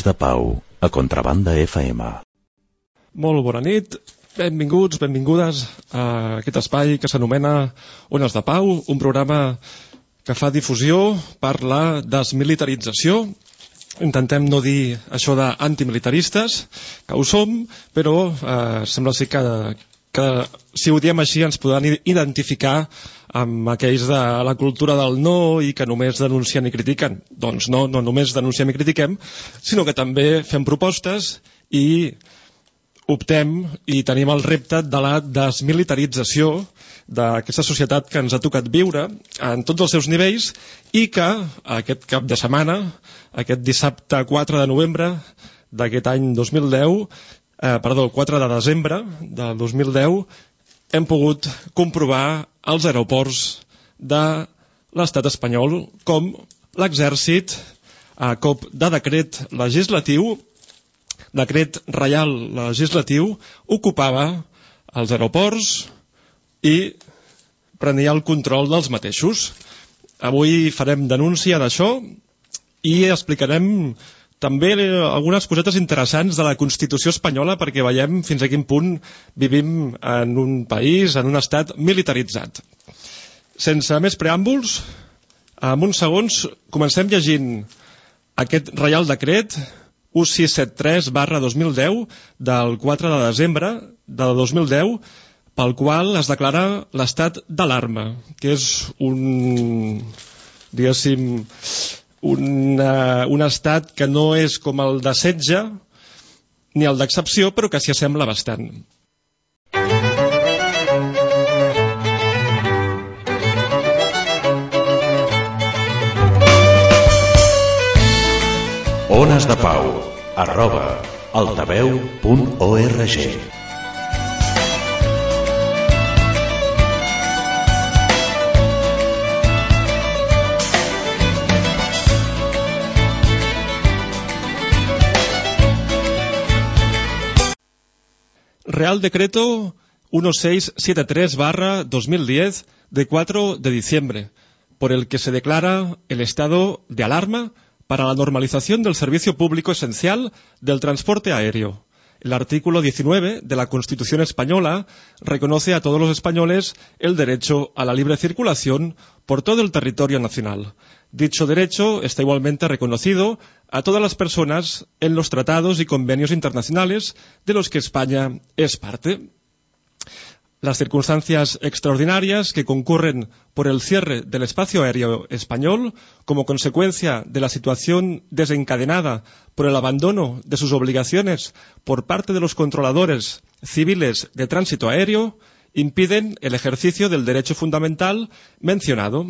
Ones de Pau, a Contrabanda FM. Molt bona nit, benvinguts, benvingudes a aquest espai que s'anomena Ones de Pau, un programa que fa difusió per la desmilitarització. Intentem no dir això d'antimilitaristes, que ho som, però eh, sembla ser que, que si ho diem així ens podran identificar amb aquells de la cultura del no i que només denuncien i critiquen. Doncs no, no només denunciem i critiquem, sinó que també fem propostes i optem i tenim el repte de la desmilitarització d'aquesta societat que ens ha tocat viure en tots els seus nivells i que aquest cap de setmana, aquest dissabte 4 de novembre d'aquest any 2010, eh, perdó, el 4 de desembre del 2010, hem pogut comprovar als aeroports de l'estat espanyol com l'exèrcit, a cop de decret legislatiu, decret reial legislatiu, ocupava els aeroports i prenia el control dels mateixos. Avui farem denúncia d'això i explicarem també algunes cosetes interessants de la Constitució espanyola perquè veiem fins a quin punt vivim en un país, en un estat militaritzat. sense més preàmbuls, en uns segons comencem llegint aquest Reial Decret 1673 barra 2010 del 4 de desembre de 2010 pel qual es declara l'estat d'alarma, que és un, diguéssim, una, un estat que no és com el de setge ni el d'excepció, però que s'hi assembla bastant. Ones de Pau, arroba, altaveu.org. Real Decreto 1673 barra 2010 de 4 de diciembre, por el que se declara el estado de alarma para la normalización del servicio público esencial del transporte aéreo. El artículo 19 de la Constitución española reconoce a todos los españoles el derecho a la libre circulación por todo el territorio nacional. Dicho derecho está igualmente reconocido a todas las personas en los tratados y convenios internacionales de los que España es parte. Las circunstancias extraordinarias que concurren por el cierre del espacio aéreo español como consecuencia de la situación desencadenada por el abandono de sus obligaciones por parte de los controladores civiles de tránsito aéreo impiden el ejercicio del derecho fundamental mencionado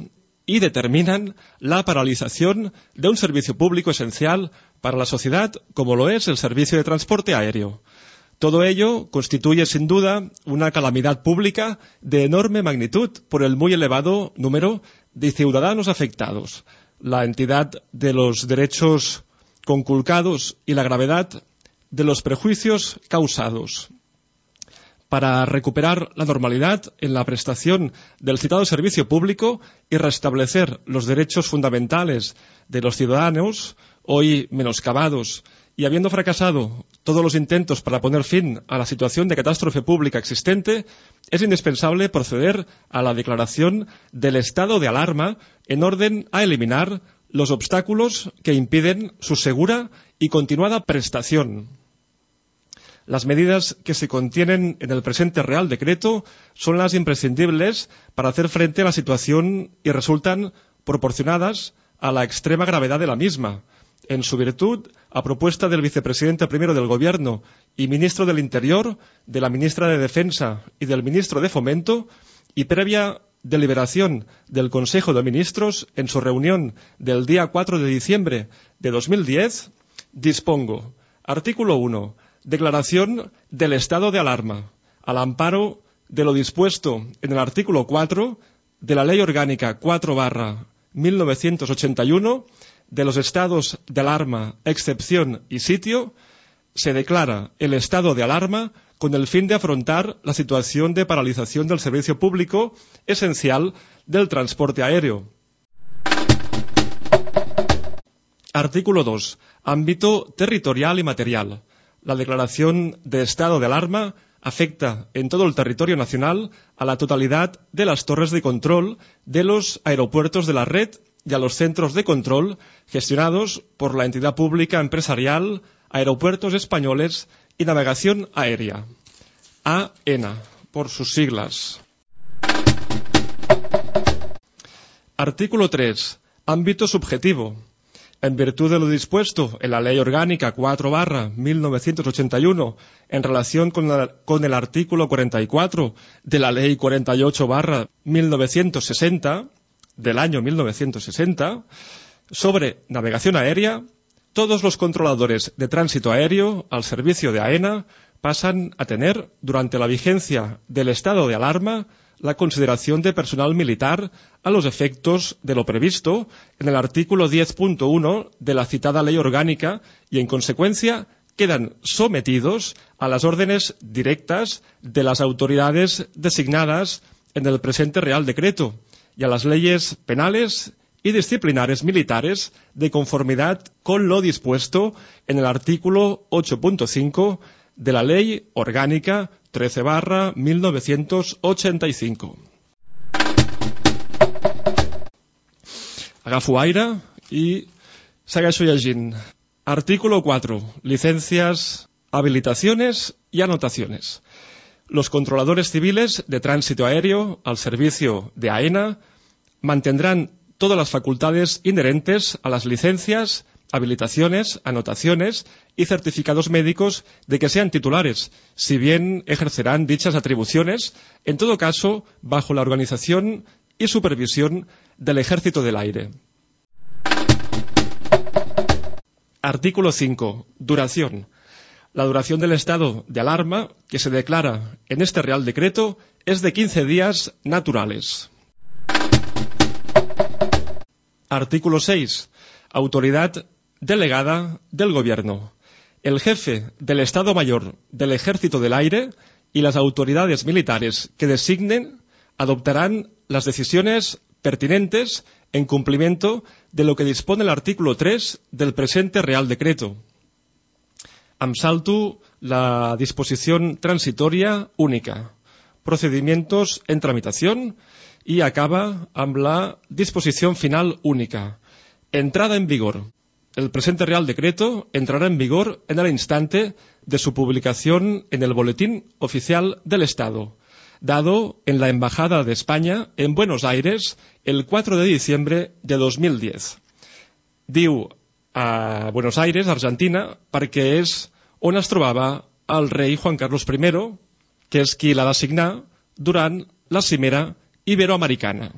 y determinan la paralización de un servicio público esencial para la sociedad como lo es el servicio de transporte aéreo. Todo ello constituye sin duda una calamidad pública de enorme magnitud por el muy elevado número de ciudadanos afectados, la entidad de los derechos conculcados y la gravedad de los prejuicios causados. Para recuperar la normalidad en la prestación del citado servicio público y restablecer los derechos fundamentales de los ciudadanos, hoy menoscabados y habiendo fracasado todos los intentos para poner fin a la situación de catástrofe pública existente, es indispensable proceder a la declaración del estado de alarma en orden a eliminar los obstáculos que impiden su segura y continuada prestación. Las medidas que se contienen en el presente Real Decreto son las imprescindibles para hacer frente a la situación y resultan proporcionadas a la extrema gravedad de la misma, en su virtud, a propuesta del vicepresidente primero del Gobierno y ministro del Interior, de la ministra de Defensa y del ministro de Fomento, y previa deliberación del Consejo de Ministros en su reunión del día 4 de diciembre de 2010, dispongo. Artículo 1. Declaración del estado de alarma, al amparo de lo dispuesto en el artículo 4 de la Ley Orgánica 4 barra 1981 de los estados de alarma, excepción y sitio, se declara el estado de alarma con el fin de afrontar la situación de paralización del servicio público esencial del transporte aéreo. Artículo 2. Ámbito territorial y material. La declaración de estado de alarma afecta en todo el territorio nacional a la totalidad de las torres de control de los aeropuertos de la red y a los centros de control gestionados por la entidad pública empresarial Aeropuertos Españoles y Navegación Aérea, AENA, por sus siglas. Artículo 3. Ámbito subjetivo. En virtud de lo dispuesto en la Ley Orgánica 4 barra 1981 en relación con, la- con el artículo 44 de la Ley 48 barra 1960 del año 1960 sobre navegación aérea, todos los controladores de tránsito aéreo al servicio de AENA pasan a tener, durante la vigencia del estado de alarma, la consideración de personal militar a los efectos de lo previsto en el artículo 10.1 de la citada ley orgánica y, en consecuencia, quedan sometidos a las órdenes directas de las autoridades designadas en el presente Real Decreto y a las leyes penales y disciplinares militares de conformidad con lo dispuesto en el artículo 8.5 de la Ley Orgánica 13 barra 1985. agafo aire i segueixo. Artículo 4. Licencias, habilitaciones y anotaciones. Los controladores civiles de tránsito aéreo al servicio de AENA mantendrán todas las facultades inherentes a las licencias, habilitaciones, anotaciones y certificados médicos de que sean titulares, si bien ejercerán dichas atribuciones, en todo caso, bajo la organización y supervisión del Ejército del Aire. Artículo 5. Duración. La duración del estado de alarma que se declara en este Real Decreto es de 15 días naturales. Artículo 6. Autoridad delegada del Gobierno. El jefe del Estado Mayor del Ejército del Aire y las autoridades militares que designen adoptarán las decisiones pertinentes en cumplimiento de lo que dispone el artículo 3 del presente Real Decreto. Em salto la disposición transitoria única, procedimientos en tramitación y acaba amb la disposición final única, entrada en vigor. El presente Real Decreto entrará en vigor en el instante de su publicación en el Boletín Oficial del Estado, dado en la Embajada de España en Buenos Aires el 4 de diciembre de 2010. Diu a Buenos Aires, Argentina, perquè és on es trobava el rei Juan Carlos I, que és qui l'ha de signar durant la cimera iberoamericana.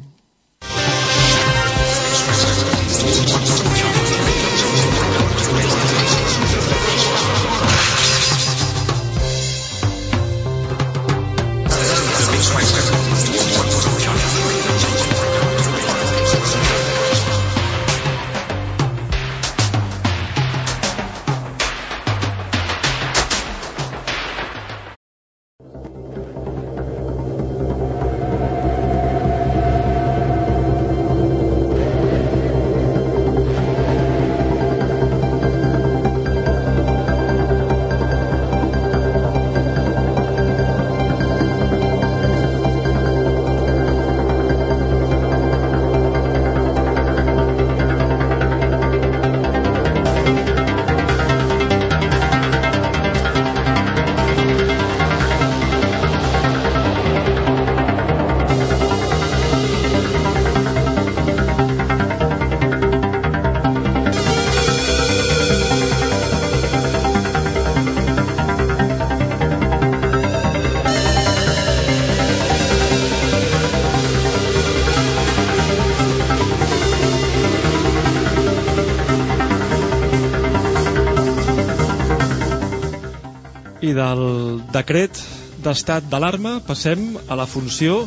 Del decret d'estat d'alarma passem a la funció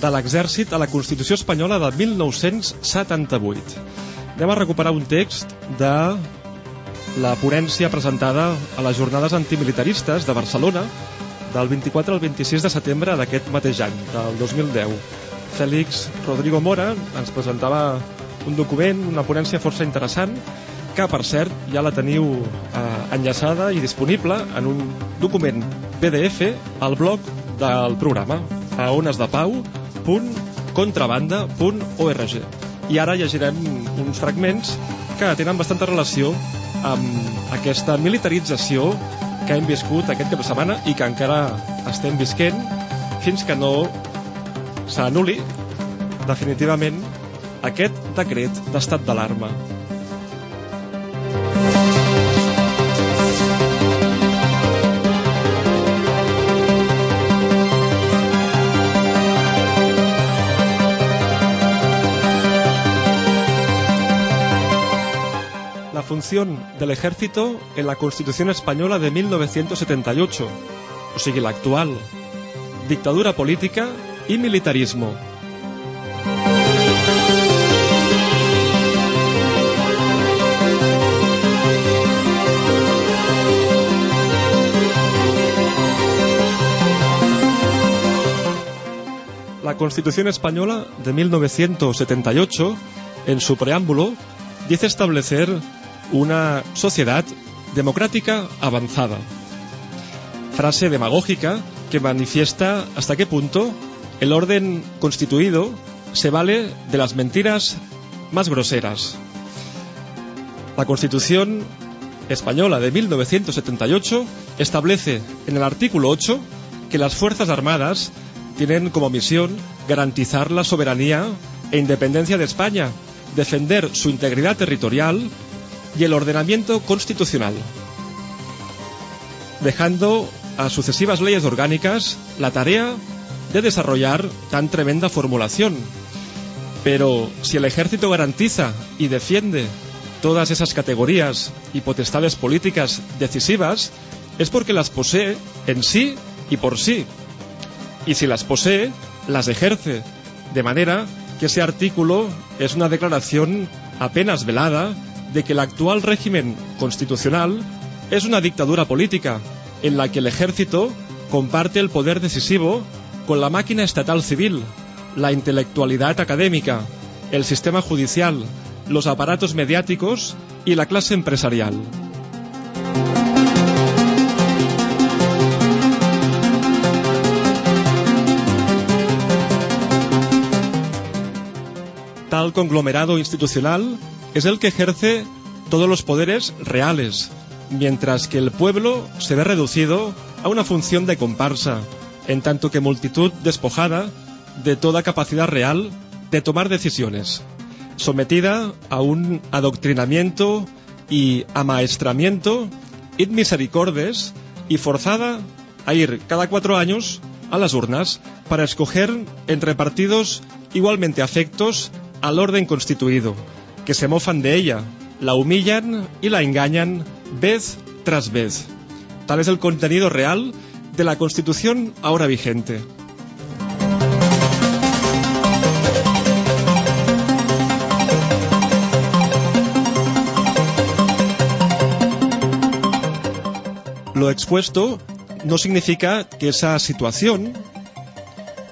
de l'exèrcit a la Constitució espanyola de 1978. Anem a recuperar un text de la ponència presentada a les jornades antimilitaristes de Barcelona del 24 al 26 de setembre d'aquest mateix any, del 2010. Fèlix Rodrigo Mora ens presentava un document, una ponència força interessant, que per cert ja la teniu eh, enllaçada i disponible en un document PDF al blog del programa a onesdepau.contrabanda.org i ara llegirem uns fragments que tenen bastanta relació amb aquesta militarització que hem viscut aquest cap de setmana i que encara estem visquent fins que no s'anuli definitivament aquest decret d'estat d'alarma. Del ejército en la Constitución española de 1978, o sigui, l'actual. Dictadura política i militarismo. La Constitución española de 1978, en su preámbulo, dice establecer una sociedad democrática avanzada. Frase demagógica que manifiesta hasta qué punto el orden constituido se vale de las mentiras más groseras. La Constitución española de 1978 establece en el artículo 8 que las Fuerzas Armadas tienen como misión garantizar la soberanía e independencia de España, defender su integridad territorial y el ordenamiento constitucional, dejando a sucesivas leyes orgánicas la tarea de desarrollar tan tremenda formulación. Pero si el ejército garantiza y defiende todas esas categorías y potestades políticas decisivas, es porque las posee en sí y por sí. Y si las posee, las ejerce. De manera que ese artículo es una declaración apenas velada de que el actual régimen constitucional es una dictadura política en la que el ejército comparte el poder decisivo con la máquina estatal civil, la intelectualidad académica, el sistema judicial, los aparatos mediáticos y la clase empresarial. Tal conglomerado institucional es el que ejerce todos los poderes reales, mientras que el pueblo se ve reducido a una función de comparsa, en tanto que multitud despojada de toda capacidad real de tomar decisiones, sometida a un adoctrinamiento y amaestramiento id misericordes y forzada a ir cada cuatro años a las urnas para escoger entre partidos igualmente afectos al orden constituido, que se mofan de ella, la humillan y la engañan vez tras vez. Tal es el contenido real de la Constitución ahora vigente. Lo expuesto no significa que esa situación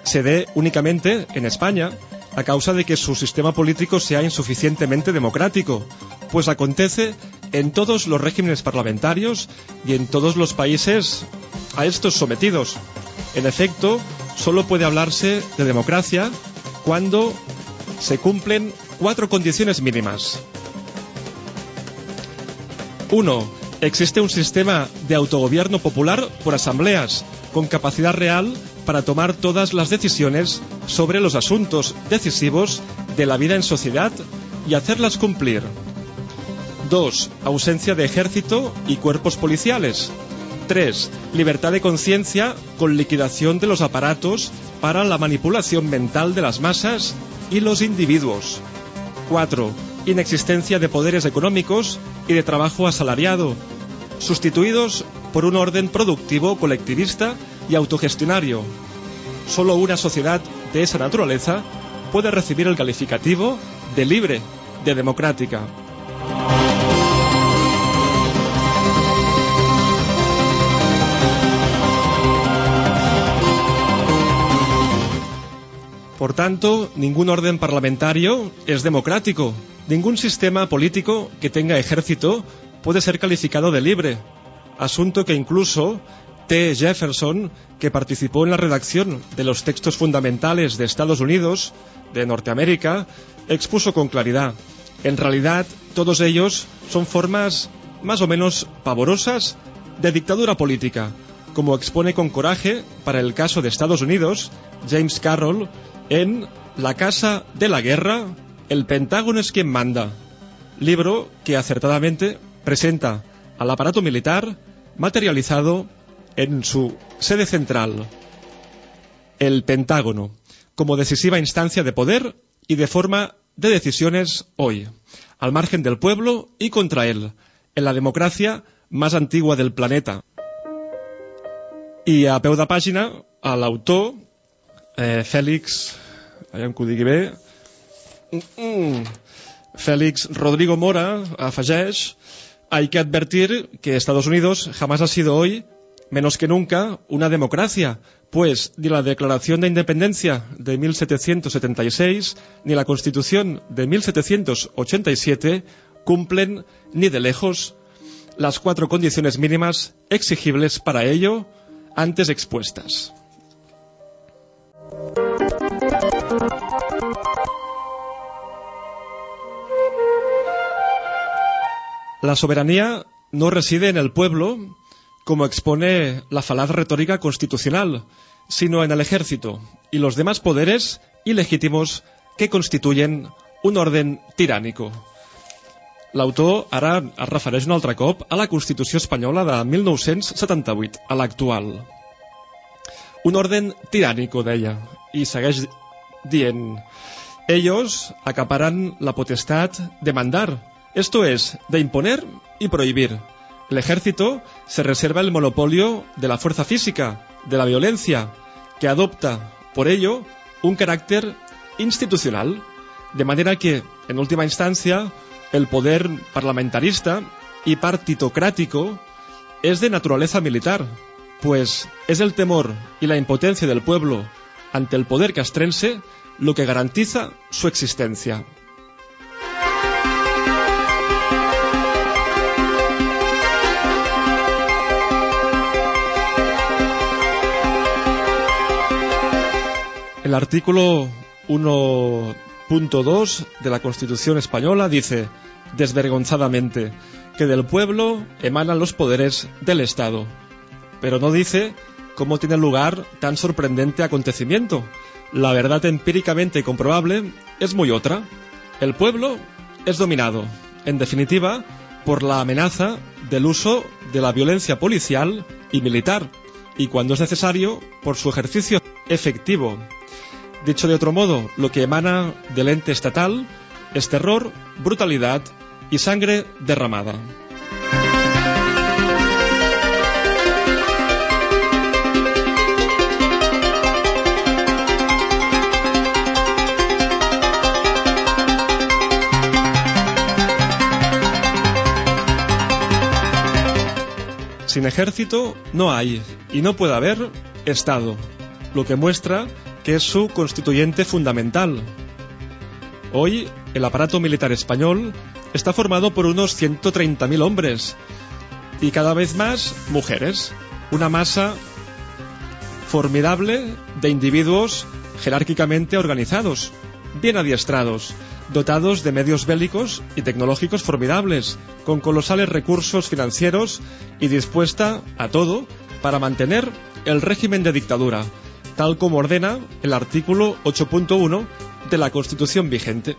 se dé únicamente en España a causa de que su sistema político sea insuficientemente democrático, pues acontece en todos los regímenes parlamentarios y en todos los países a estos sometidos. En efecto, solo puede hablarse de democracia cuando se cumplen cuatro condiciones mínimas. 1. Existe un sistema de autogobierno popular por asambleas, con capacidad real para tomar todas las decisiones sobre los asuntos decisivos de la vida en sociedad y hacerlas cumplir. 2. Ausencia de ejército y cuerpos policiales. 3. Libertad de conciencia con liquidación de los aparatos para la manipulación mental de las masas y los individuos. 4. Inexistencia de poderes económicos y de trabajo asalariado, sustituidos por un orden productivo colectivista y autogestionario. Solo una sociedad de esa naturaleza puede recibir el calificativo de libre, de democrática. Por tanto, ningún orden parlamentario es democrático. Ningún sistema político que tenga ejército puede ser calificado de libre. Asunto que incluso T. Jefferson, que participó en la redacción de los textos fundamentales de Estados Unidos, de Norteamérica, expuso con claridad. En realidad, todos ellos son formas más o menos pavorosas de dictadura política, como expone con coraje, para el caso de Estados Unidos, James Carroll, en La Casa de la Guerra, El Pentágono es quien manda, libro que acertadamente presenta al aparato militar materializado en su sede central, el Pentágono, como decisiva instancia de poder y de forma de decisiones hoy, al margen del pueblo y contra él, en la democracia más antigua del planeta. I a peu de pàgina, a l'autor, eh, mm, mm, Félix Rodrigo Mora afegeix hay que advertir que Estados Unidos jamás ha sido hoy, menos que nunca, una democracia, pues ni la Declaración de Independencia de 1776 ni la Constitución de 1787 cumplen ni de lejos las cuatro condiciones mínimas exigibles para ello antes expuestas. La soberanía no reside en el pueblo, como expone la falaz retórica constitucional, sino en el ejército y los demás poderes ilegítimos que constituyen un orden tirànico. L'autor ara es refereix un altre cop a la Constitució espanyola de 1978, a l'actual. Un orden tirànico, deia, i segueix dient ellos acaparan la potestad de mandar, esto es, de imponer y prohibir. El ejército se reserva el monopolio de la fuerza física, de la violencia, que adopta, por ello, un carácter institucional, de manera que, en última instancia, el poder parlamentarista y partitocrático es de naturaleza militar, pues es el temor y la impotencia del pueblo ante el poder castrense lo que garantiza su existencia. El artículo 1.2 de la Constitución española dice, desvergonzadamente, que del pueblo emanan los poderes del Estado, pero no dice cómo tiene lugar tan sorprendente acontecimiento. La verdad empíricamente comprobable es muy otra. El pueblo es dominado, en definitiva, por la amenaza del uso de la violencia policial y militar, y cuando es necesario, por su ejercicio efectivo. Dicho de otro modo, lo que emana del ente estatal es terror, brutalidad y sangre derramada. Sin ejército no hay y no puede haber Estado, lo que muestra que es su constituyente fundamental. Hoy, el aparato militar español está formado por unos 130.000 hombres y cada vez más mujeres, una masa formidable de individuos jerárquicamente organizados, bien adiestrados, dotados de medios bélicos y tecnológicos formidables, con colosales recursos financieros y dispuesta a todo para mantener el régimen de dictadura, tal como ordena el artículo 8.1 de la Constitución vigente.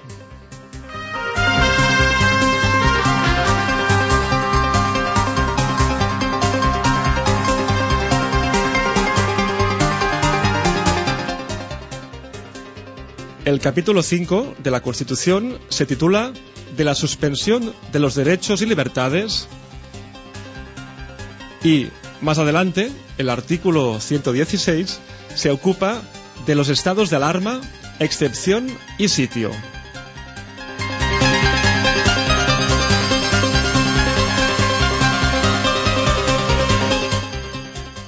El capítulo 5 de la Constitución se titula De la suspensión de los derechos y libertades y, más adelante, el artículo 116 se ocupa de los estados de alarma, excepción y sitio.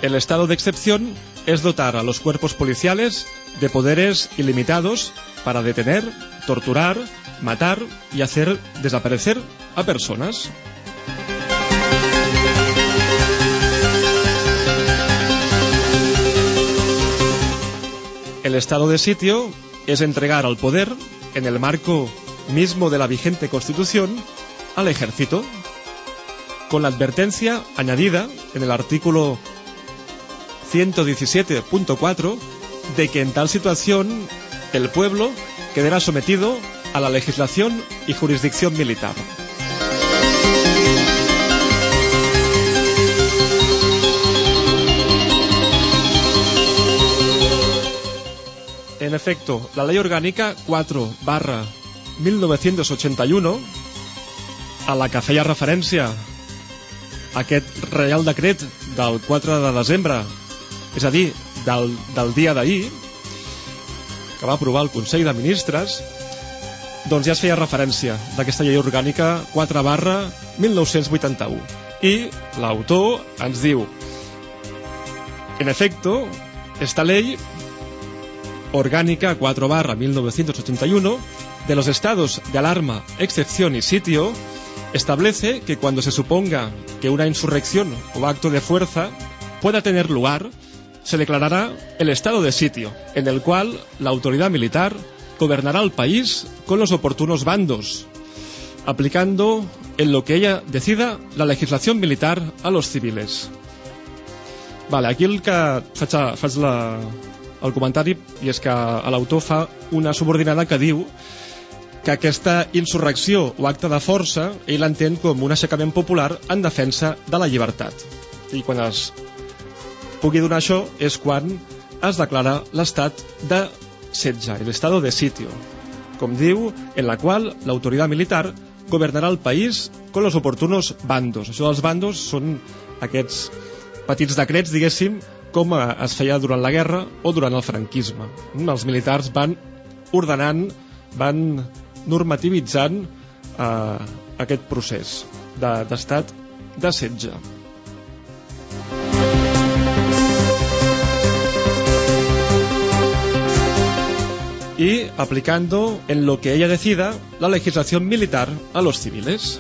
El estado de excepción es dotar a los cuerpos policiales de poderes ilimitados para detener, torturar, matar y hacer desaparecer a personas. El estado de sitio es entregar al poder, en el marco mismo de la vigente Constitución, al ejército, con la advertencia añadida en el artículo 117.4 de que en tal situación el pueblo quedará sometido a la legislación y jurisdicción militar. En efecto, la Ley Orgánica 4 barra 1981, a la que feia referència aquest Reial Decret del 4 de desembre, és a dir, del, del dia d'ahir, que va aprovar el Consell de Ministres, doncs ja es feia referència d'aquesta llei orgànica 4 barra 1981. I l'autor ens diu En efecto, esta ley orgánica 4 barra 1981 de los estados de alarma, excepción y sitio establece que cuando se suponga que una insurrección o acto de fuerza pueda tener lugar, se declarará el estado de sitio, en el cual la autoridad militar gobernará el país con los oportunos bandos. aplicando en lo que ella decida la legislación militar a los civiles. Vale, aquí que la, el comentari i és que l'autor fa una subordinada que diu que aquesta insurrecció o acte de força ell l'entén com un aixecament popular en defensa de la llibertat. I quan es pugui donar això és quan es declara l'estat de setge, el estado de sitio, com diu, en la qual l'autoritat militar governarà el país con los oportunos bandos. Això dels bandos són aquests petits decrets, diguéssim, com es feia durant la guerra o durant el franquisme. Els militars van ordenant, van normativitzant eh, aquest procés de- d'estat de, setge. y aplicando en lo que ella decida la legislación militar a los civiles.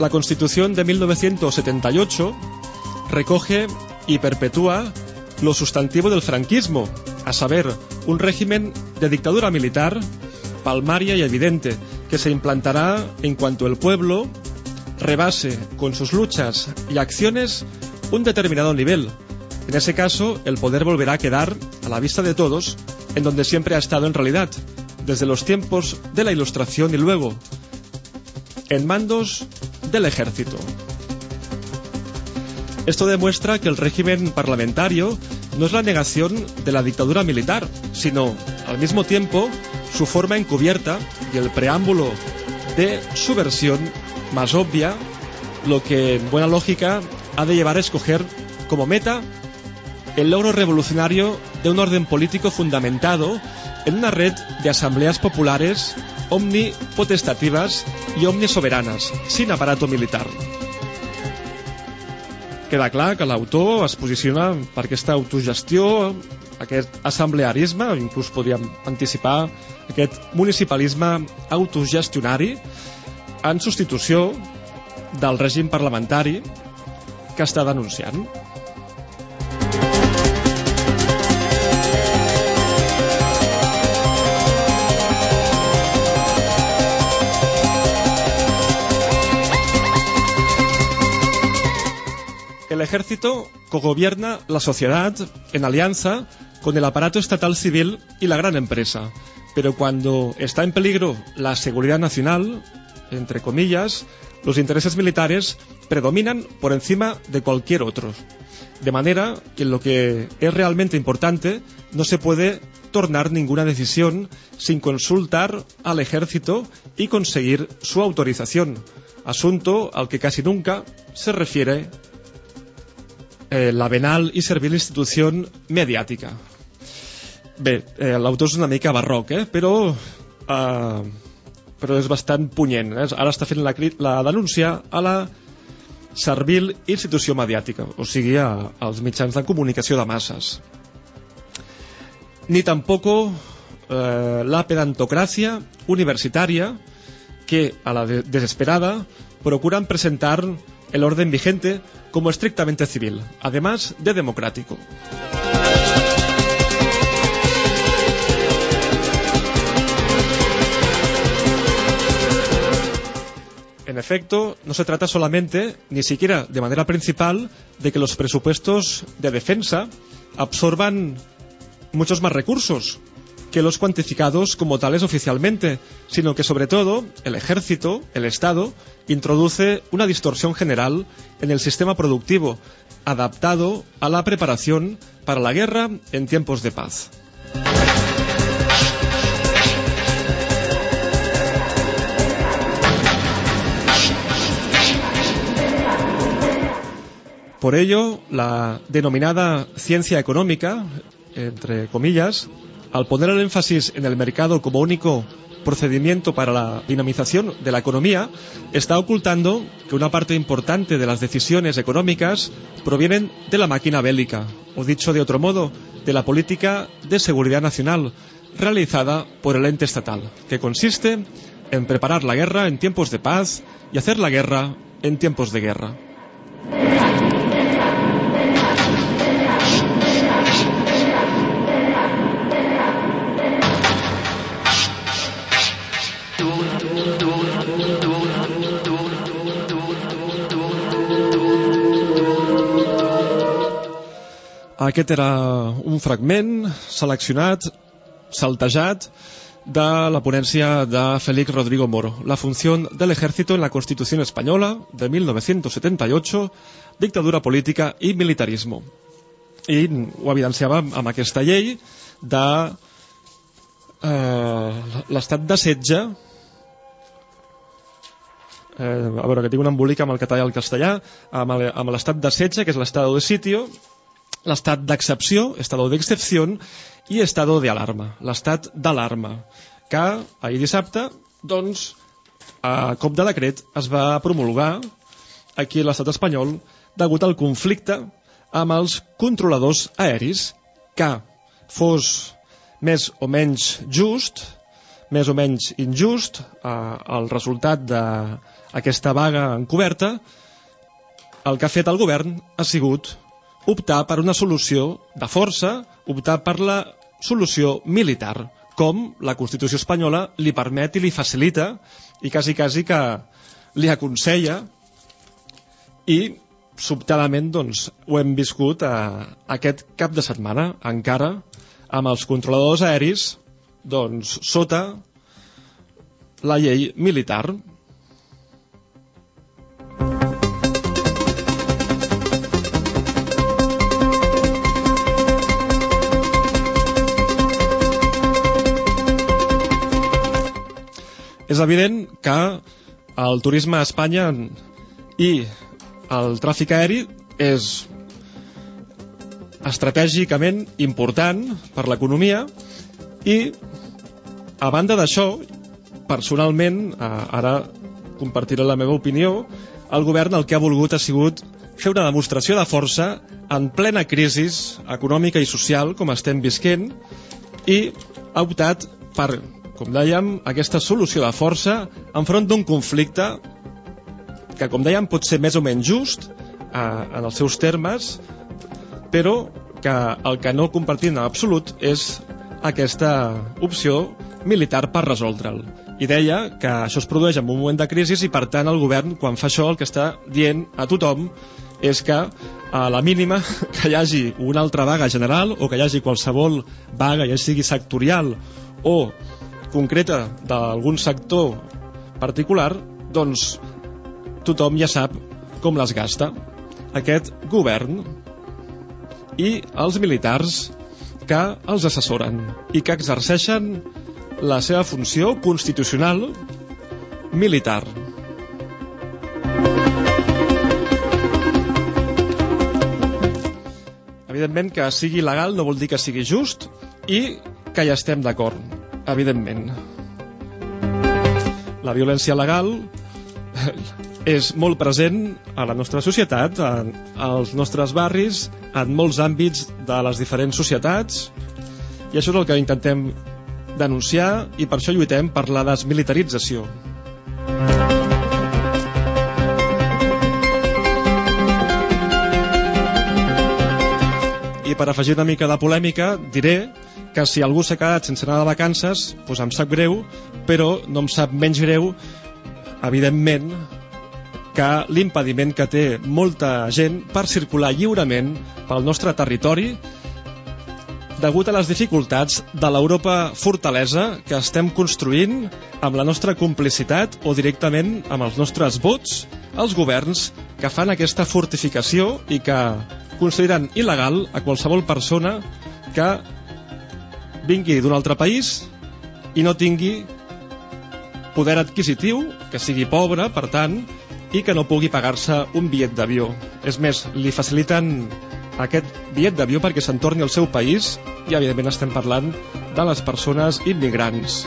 La Constitución de 1978 recoge y perpetúa lo sustantivo del franquismo, a saber, un régimen de dictadura militar palmaria y evidente que se implantará en cuanto el pueblo rebase con sus luchas y acciones un determinado nivel. En ese caso, el poder volverá a quedar a la vista de todos en donde siempre ha estado en realidad, desde los tiempos de la Ilustración y luego en mandos del ejército. Esto demuestra que el régimen parlamentario no es la negación de la dictadura militar, sino, al mismo tiempo, su forma encubierta y el preámbulo de su versión más obvia, lo que en buena lógica ha de llevar a escoger como meta el logro revolucionario de un orden político fundamentado en una red de asambleas populares omnipotestativas y omnisoberanas, sin aparato militar. Queda clar que l'autor es posiciona per aquesta autogestió, aquest assemblearisme, inclús podríem anticipar aquest municipalisme autogestionari en substitució del règim parlamentari que està denunciant. El ejército cogobierna la sociedad en alianza con el aparato estatal civil y la gran empresa. Pero cuando está en peligro la seguridad nacional, entre comillas, los intereses militares predominan por encima de cualquier otro. De manera que lo que es realmente importante no se puede tornar ninguna decisión sin consultar al ejército y conseguir su autorización, asunto al que casi nunca se refiere eh, la venal i servil institució mediàtica. Bé, eh, l'autor és una mica barroc, eh? però, eh, però és bastant punyent. Eh? Ara està fent la, la denúncia a la servil institució mediàtica, o sigui, a, als mitjans de comunicació de masses. Ni tampoco eh, la pedantocracia universitaria que, a la de- desesperada, procuran presentar el orden vigente como estrictamente civil, además de democrático. En efecto, no se trata solamente, ni siquiera de manera principal, de que los presupuestos de defensa absorban muchos más recursos que los cuantificados como tales oficialmente, sino que sobre todo el ejército, el Estado, introduce una distorsión general en el sistema productivo, adaptado a la preparación para la guerra en tiempos de paz. Por ello, la denominada ciencia económica, entre comillas, al poner el énfasis en el mercado como único procedimiento para la dinamización de la economía, está ocultando que una parte importante de las decisiones económicas provienen de la máquina bélica, o dicho de otro modo, de la política de seguridad nacional realizada por el ente estatal, que consiste en preparar la guerra en tiempos de paz y hacer la guerra en tiempos de guerra. Aquest era un fragment seleccionat, saltejat, de la ponència de Félix Rodrigo Moro, La función del ejército en la Constitución española de 1978, dictadura política i militarismo. I ho evidenciava amb aquesta llei de eh, l'estat de setge. Eh, a veure, que tinc un embolic amb el català i el castellà, amb l'estat de setge, que és l'estado de sitio, l'estat d'excepció, estado d'excepció, i estado de alarma, l'estat d'alarma, que ahir dissabte, doncs, a cop de decret es va promulgar aquí a l'estat espanyol degut al conflicte amb els controladors aeris, que fos més o menys just, més o menys injust, eh, el resultat d'aquesta vaga encoberta, el que ha fet el govern ha sigut optar per una solució de força, optar per la solució militar, com la Constitució espanyola li permet i li facilita, i quasi, quasi que li aconsella, i sobtadament doncs, ho hem viscut eh, aquest cap de setmana, encara, amb els controladors aeris doncs, sota la llei militar. És evident que el turisme a Espanya i el tràfic aeri és estratègicament important per l'economia i a banda d'això personalment, eh, ara compartiré la meva opinió el govern el que ha volgut ha sigut fer una demostració de força en plena crisi econòmica i social com estem visquent i ha optat per, com dèiem, aquesta solució de força enfront d'un conflicte que, com dèiem, pot ser més o menys just eh, en els seus termes, però que el que no compartim en absolut és aquesta opció militar per resoldre'l. I deia que això es produeix en un moment de crisi i, per tant, el govern, quan fa això, el que està dient a tothom és que a la mínima que hi hagi una altra vaga general o que hi hagi qualsevol vaga, ja sigui sectorial o concreta d'algun sector particular, doncs tothom ja sap com les gasta. Aquest govern i els militars que els assessoren i que exerceixen la seva funció constitucional militar. Evidentment que sigui legal no vol dir que sigui just i que hi estem d'acord, evidentment. La violència legal és molt present a la nostra societat, en, als nostres barris, en molts àmbits de les diferents societats, i això és el que intentem denunciar i per això lluitem per la desmilitarització. I per afegir una mica de polèmica, diré que si algú s'ha quedat sense anar de vacances, doncs em sap greu, però no em sap menys greu, evidentment, que l'impediment que té molta gent per circular lliurement pel nostre territori degut a les dificultats de l'Europa fortalesa que estem construint amb la nostra complicitat o directament amb els nostres vots als governs que fan aquesta fortificació i que consideren il·legal a qualsevol persona que vingui d'un altre país i no tingui poder adquisitiu, que sigui pobre, per tant, i que no pugui pagar-se un bitllet d'avió. És més, li faciliten aquest bitllet d'avió perquè se'n torni al seu país i, evidentment, estem parlant de les persones immigrants.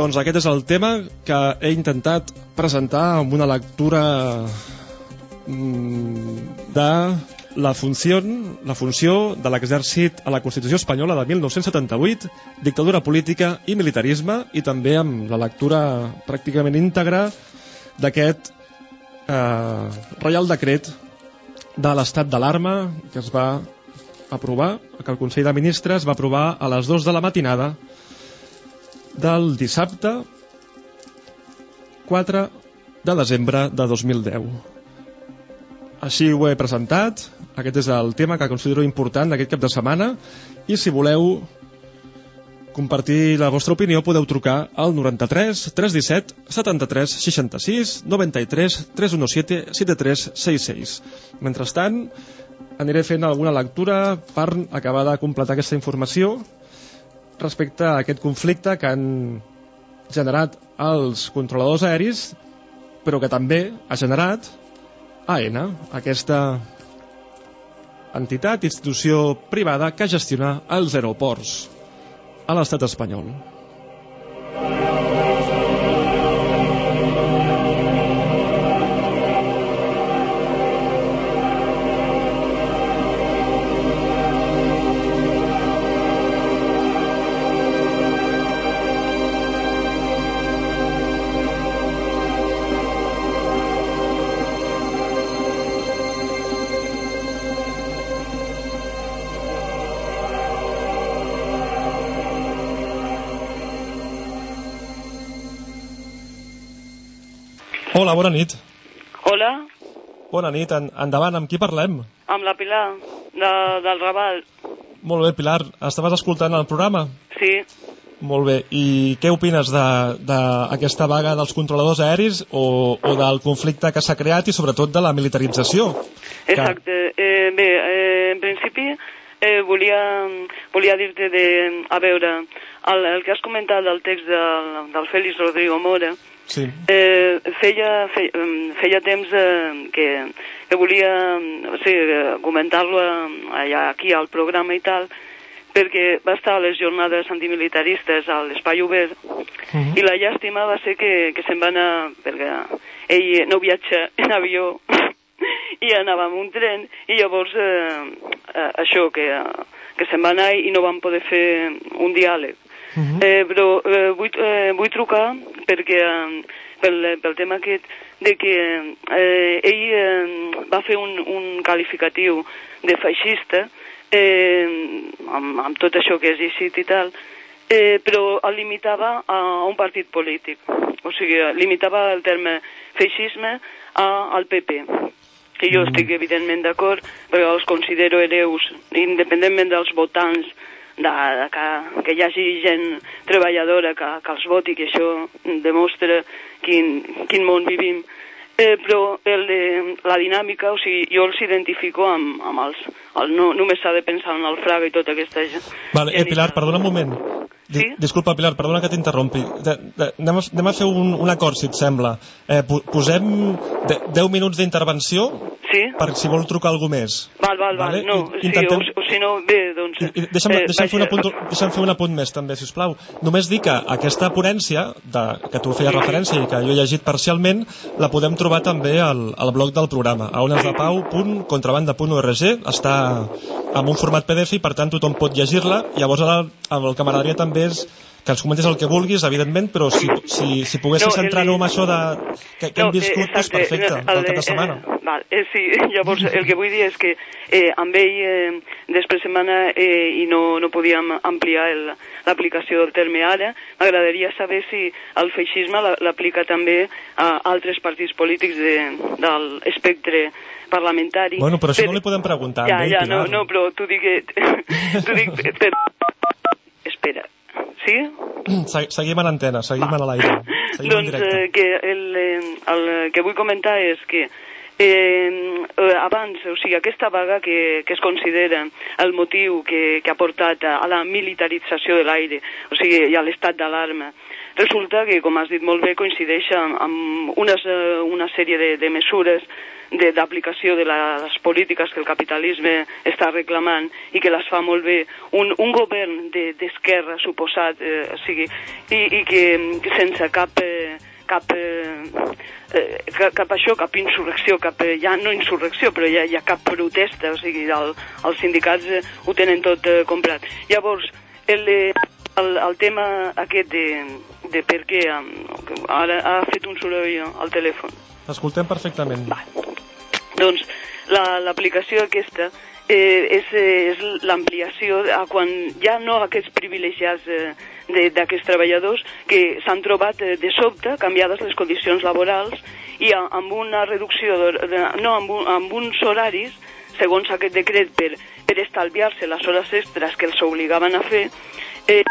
Doncs aquest és el tema que he intentat presentar amb una lectura mm, de la funció, la funció de l'exèrcit a la Constitució espanyola de 1978, dictadura política i militarisme, i també amb la lectura pràcticament íntegra d'aquest eh, Reial Decret de l'estat d'alarma que es va aprovar, que el Consell de Ministres va aprovar a les 2 de la matinada del dissabte 4 de desembre de 2010. Així ho he presentat, aquest és el tema que considero important d'aquest cap de setmana i si voleu compartir la vostra opinió podeu trucar al 93 317 73 66 93 317 7366. Mentrestant, aniré fent alguna lectura per acabar de completar aquesta informació respecte a aquest conflicte que han generat els controladors aeris però que també ha generat AENA, aquesta entitat, institució privada que gestiona els aeroports a l'estat espanyol. Hola, bona nit. Hola, Bona nit, en, endavant, amb qui parlem? amb la Pilar, de, del Raval. Molt bé, Pilar, estaves escoltant el programa? Sí, Molt bé, i què opines d'aquesta vaga dels controladors aeris o, o del conflicte que s'ha creat i sobretot de la militarització? Que- exacte. Eh, bé, eh, en principi eh, volia, volia dir-te de... A veure, el, el que has comentat del text del, del Félix Rodrigo Mora, Sí. eh, feia, feia, feia temps eh, que, que volia o sigui, comentar-lo eh, aquí al programa i tal, perquè va estar a les jornades antimilitaristes a l'Espai Obert Mhm. i la llàstima va ser que, que se'n va anar, perquè ell no viatja en avió i anava amb un tren i llavors eh, eh, això, que, que se'n va anar i no van poder fer un diàleg. Mhm. Eh, però eh, vull, eh, vull trucar perquè eh, pel, pel tema aquest de que eh, ell eh, va fer un, un qualificatiu de feixista eh, amb, amb tot això que has llegit i tal, eh, però el limitava a un partit polític. O sigui, limitava el terme feixisme a, al PP. Que jo estic evidentment d'acord, perquè els considero hereus, independentment dels votants, de, de que, que hi hagi gent treballadora que, que els voti, que això demostra quin, quin món vivim. Eh, però el de, la dinàmica, o sigui, jo els identifico amb, amb els... El, no, només s'ha de pensar en el Fraga i tota aquesta gent. Vale, eh, Pilar, perdona un moment. Sí? Disculpa, Pilar, perdona que t'interrompi. Anem, a- anem a fer un, un acord, si et sembla. Eh, po- posem de, 10 minuts d'intervenció Sí? per si vol trucar algú més. Val, val, val. No, i- sí, intentem- o, o si no, bé, doncs... I, i deixa'm, eh, deixa'm, fer un vaja, apunt, deixa'm fer un apunt més també, si us plau. Només dir que aquesta ponència, de, que tu feies referència i que jo he llegit parcialment, la podem trobar també al, al blog del programa, a onesdepau.contrabanda.org, està en un format PDF i per tant tothom pot llegir-la. Llavors ara el que m'agradaria també és que ens comentés el que vulguis, evidentment, però si, si, si poguessis No, el centrar-ho de- en això de, que, que hem eh, viscut, doncs exacte, perfecte, el del cap de- setmana. Eh, val, eh, sí, llavors el que vull dir és que eh, amb ell eh, després setmana eh, i no, no podíem ampliar el- l'aplicació del terme ara, m'agradaria saber si el feixisme la- l'aplica també a altres partits polítics de, del espectre parlamentari. Bueno, però això Per- no li podem preguntar Ja, ell, ja, no, Pilar. no, però t'ho dic, t'ho dic per... Espera, sí? Se- Seguim en antena, seguim en l'aire. Seguim en doncs eh, que el, eh, el que vull comentar és que eh, eh, abans, o sigui, aquesta vaga que, que es considera el motiu que, que ha portat a, a la militarització de l'aire, o sigui, i a l'estat d'alarma, resulta que, com has dit molt bé, coincideix amb, amb unes, eh, una sèrie de, de mesures de- d'aplicació de, les polítiques que el capitalisme està reclamant i que les fa molt bé un, un govern de- d'esquerra suposat eh, o sigui, i, i que, que sense cap eh, cap, eh, eh, cap, això, cap insurrecció, cap, eh, ja no insurrecció, però ja ha cap protesta, o sigui, el, els sindicats eh, ho tenen tot eh, comprat. Llavors, el, eh, el, el tema aquest de, de per què um, ara ha fet un soroll al telèfon. T'escoltem perfectament. Doncs la- l'aplicació aquesta eh, és, eh, és l'ampliació a quan ja no aquests privilegiats eh, de- d'aquests treballadors que s'han trobat eh, de sobte canviades les condicions laborals i a, amb una reducció, de, de, no, amb, un, amb uns horaris segons aquest decret per, per estalviar-se les hores extres que els obligaven a fer, eh,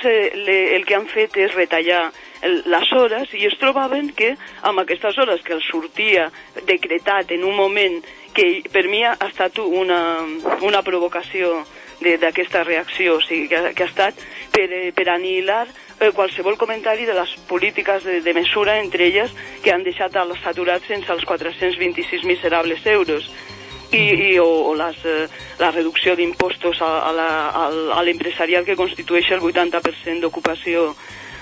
se, le, el que han fet és retallar el, les hores i es trobaven que amb aquestes hores que els sortia decretat en un moment que per mi ha estat una, una provocació d'aquesta reacció, o sigui, que, que ha estat per, eh, per anihilar eh, qualsevol comentari de les polítiques de, de mesura, entre elles que han deixat als saturats sense els 426 miserables euros i, i o, o les, eh, la reducció d'impostos a, l'empresarial que constitueix el 80% d'ocupació.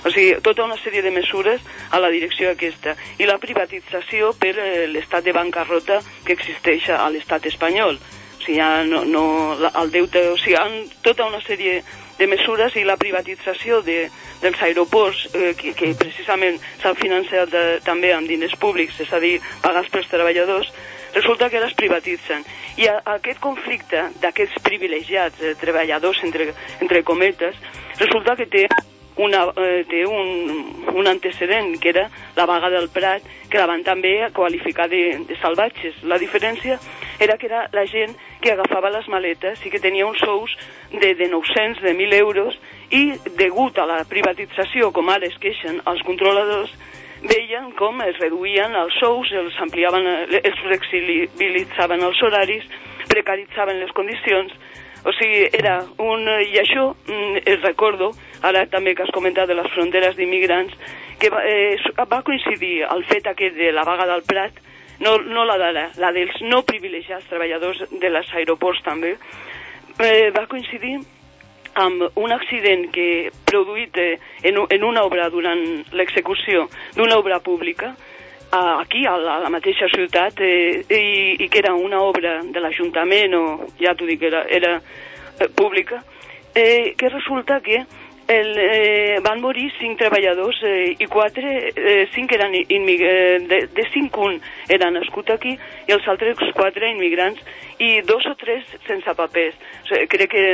O sigui, tota una sèrie de mesures a la direcció aquesta. I la privatització per eh, l'estat de bancarrota que existeix a l'estat espanyol. O sigui, ja no, no, el deute, o sigui, han tota una sèrie de mesures i la privatització de, dels aeroports, eh, que, que precisament s'han financiat de, també amb diners públics, és a dir, pagats pels treballadors, resulta que les privatitzen. I a, aquest conflicte d'aquests privilegiats eh, treballadors, entre, entre cometes, resulta que té una, eh, té un, un antecedent, que era la vaga del Prat, que la van també qualificar de, de salvatges. La diferència era que era la gent que agafava les maletes i que tenia uns sous de, de 900, de 1.000 euros, i degut a la privatització, com ara es queixen els controladors, veien com es reduïen els sous, els ampliaven, els flexibilitzaven els horaris, precaritzaven les condicions, o sigui, era un... I això, mm, es recordo, ara també que has comentat de les fronteres d'immigrants, que va, eh, va coincidir el fet aquest de la vaga del Prat, no, no la d'ara, la dels no privilegiats treballadors de les aeroports també, eh, va coincidir amb un accident que produït eh, en, en una obra durant l'execució d'una obra pública aquí, a la, a la mateixa ciutat, eh, i, i que era una obra de l'Ajuntament, o ja t'ho dic, era, era eh, pública, eh, que resulta que el, eh, van morir cinc treballadors eh, i quatre, eh, cinc eren immig... eh, de, de cinc un era nascut aquí i els altres quatre immigrants i dos o tres sense papers. O sigui, crec que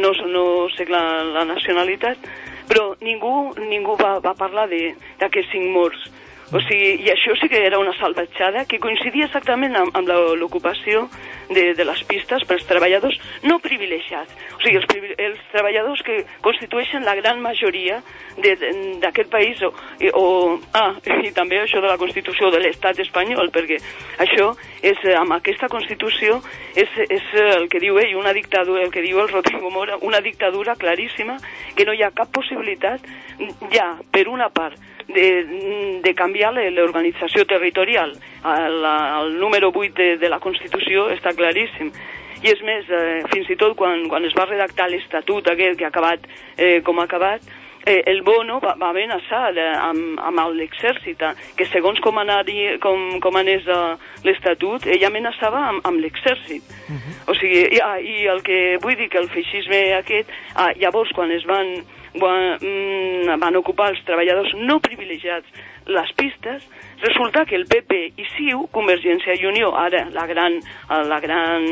no, no sé la, la nacionalitat, però ningú, ningú va, va parlar d'aquests cinc morts. O sigui, i això sí que era una salvatjada que coincidia exactament amb, amb l'ocupació de, de les pistes pels treballadors no privilegiats. O sigui, els, els treballadors que constitueixen la gran majoria d'aquest país o, o, ah, i també això de la Constitució de l'estat espanyol, perquè això és, eh, amb aquesta Constitució és, és el que diu ell, una dictadura, el que diu el Rodrigo Mora, una dictadura claríssima que no hi ha cap possibilitat ja, per una part, de, de canviar l'organització territorial. El, el número 8 de, de la Constitució està claríssim. I és més, eh, fins i tot quan, quan es va redactar l'Estatut aquest que ha acabat eh, com ha acabat, eh, el Bono va, va amenaçar eh, amb, amb l'exèrcit, eh, que segons com, anari, com, com anés eh, l'Estatut, ell amenaçava amb, amb l'exèrcit. O sigui, i, ah, i el que vull dir que el feixisme aquest, ah, llavors quan es van, van, mm, van ocupar els treballadors no privilegiats les pistes, resulta que el PP i CiU, Convergència i Unió, ara la gran, la gran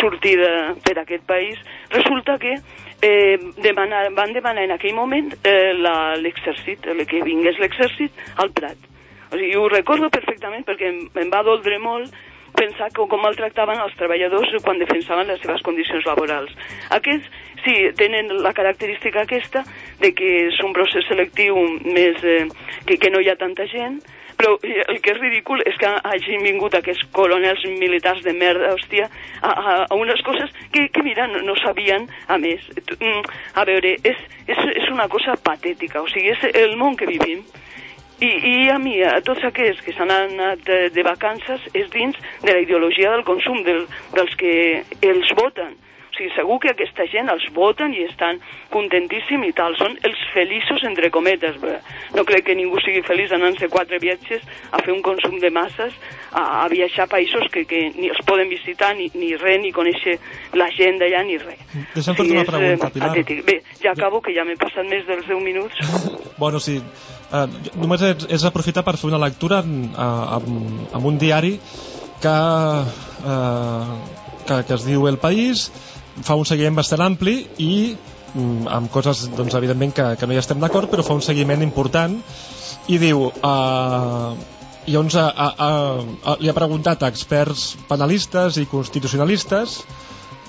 sortida per aquest país, resulta que eh, demanar, van demanar en aquell moment eh, l'exèrcit, que vingués l'exèrcit al Prat. O sigui, ho recordo perfectament perquè em, em va doldre molt pensar que, com maltractaven els treballadors quan defensaven les seves condicions laborals. Aquests, sí, tenen la característica aquesta de que és un procés selectiu més, eh, que, que no hi ha tanta gent, però el que és ridícul és que hagin vingut aquests coronels militars de merda, hòstia, a, a, a unes coses que, que mira, no, no sabien, a més. Mm, A veure, és, és, és una cosa patètica, o sigui, és el món que vivim. I, I a mi, a tots aquests que s'han anat de, de vacances, és dins de la ideologia del consum, del, dels que els voten. Sigui, segur que aquesta gent els voten i estan contentíssim i tal. Són els feliços, entre cometes. No crec que ningú sigui feliç anant-se quatre viatges a fer un consum de masses, a, a viatjar a països que, que ni els poden visitar, ni, ni res, ni conèixer la gent d'allà, ni res. Deixa'm fer-te una és, eh, pregunta, Pilar. patètic. Bé, ja acabo, que ja m'he passat més dels 10 minuts. Bueno, sí. Uh, només és, és aprofitar per fer una lectura en, uh, amb, amb un diari que, uh, que, que es diu El País, fa un seguiment bastant ampli i mm, amb coses, doncs, evidentment, que, que no hi estem d'acord, però fa un seguiment important i diu... Uh, i llavors a, a, a, li ha preguntat a experts penalistes i constitucionalistes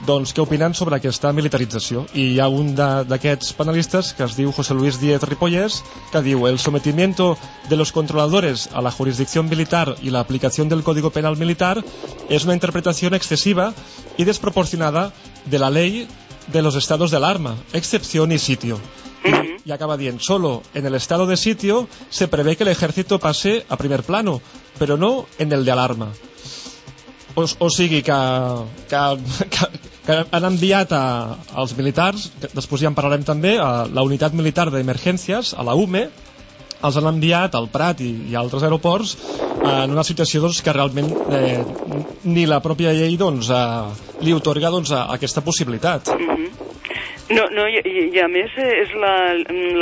doncs, què opinen sobre aquesta militarització. I hi ha un d'aquests panelistes que es diu José Luis Díez Ripollés, que diu el sometimiento de los controladores a la jurisdicción militar y la aplicación del Código Penal Militar es una interpretación excesiva y desproporcionada de la ley de los estados de alarma, excepción y sitio. Y acaba bien, solo en el estado de sitio se prevé que el ejército pase a primer plano, pero no en el de alarma. O, o sigui que, que, que, que han enviat a, als militars, que després ja en parlarem també, a la unitat militar d'emergències, a la UME, els han enviat al Prat i, i a altres aeroports en una situació doncs, que realment eh, ni la pròpia llei doncs, eh, li otorga doncs, a, aquesta possibilitat. Mhm. No, no, i, i, i a més eh, és la,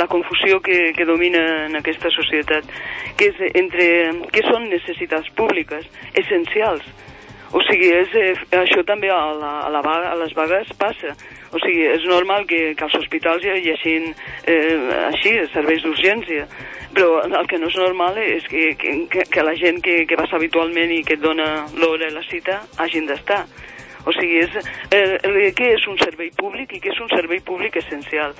la confusió que, que domina en aquesta societat, que és entre què són necessitats públiques essencials. O sigui, és, eh, això també a, la, a, la vaga, a les vagues passa. O sigui, és normal que, que als hospitals hi hagin eh, així, serveis d'urgència, però el que no és normal és que, que, que, la gent que, que vas habitualment i que et dona l'hora i la cita hagin d'estar. O sigui, és, eh, eh, què és un servei públic i què és un servei públic essencial?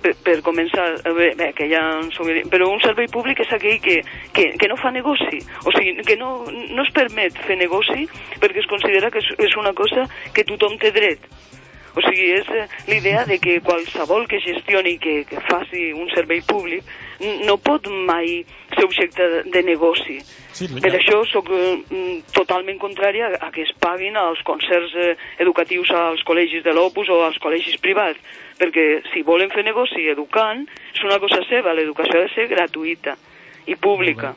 Per, per començar, bé, bé, que ja en som, però un servei públic és aquell que, que, que no fa negoci, o sigui, que no, no es permet fer negoci perquè es considera que és, és una cosa que tothom té dret. O sigui, és eh, l'idea de que qualsevol que gestioni, que, que faci un servei públic, no pot mai ser objecte de negoci. Sí, Per això sóc eh, totalment contrària a que es paguin els concerts eh, educatius als col·legis de l'Opus o als col·legis privats, perquè si volen fer negoci educant, és una cosa seva, l'educació ha de ser gratuïta i pública.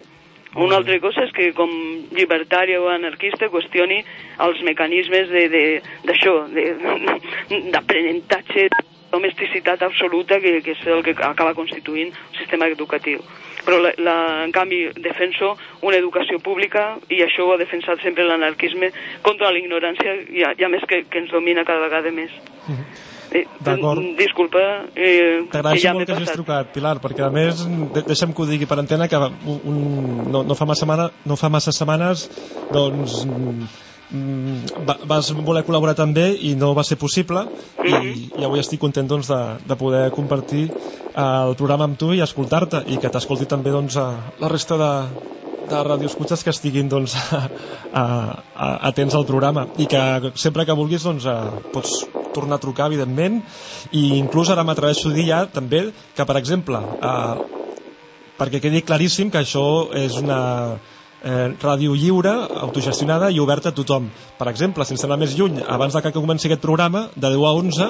Una altra cosa és que com llibertària o anarquista qüestioni els mecanismes de- de- d'això, de- d'aprenentatge, de, domesticitat absoluta que, que és el que acaba constituint un sistema educatiu. Però, la, la, en canvi, defenso una educació pública i això ho ha defensat sempre l'anarquisme contra la ignorància i, a, i a més que, que ens domina cada vegada més. Eh, D'acord. Disculpa, eh, T'agraeixo ja molt que hagis trucat, Pilar, perquè a més, de deixa'm que ho digui per antena, que un, un, no, no, fa massa setmana, no fa massa setmanes doncs, mm, vas voler col·laborar també i no va ser possible. I, i avui estic content doncs, de, de poder compartir eh, el programa amb tu i escoltar-te i que t'escolti també doncs, a la resta de, de radioescutxes que estiguin doncs, a, a, a, atents al programa. I que sempre que vulguis doncs, a, pots tornar a trucar evidentment. I inclús ara m'atreveixo a dir ja també que per exemple eh, perquè quedi claríssim que això és una eh, ràdio lliure, autogestionada i oberta a tothom. Per exemple, sense anar més lluny, abans de que comenci aquest programa, de 10 a 11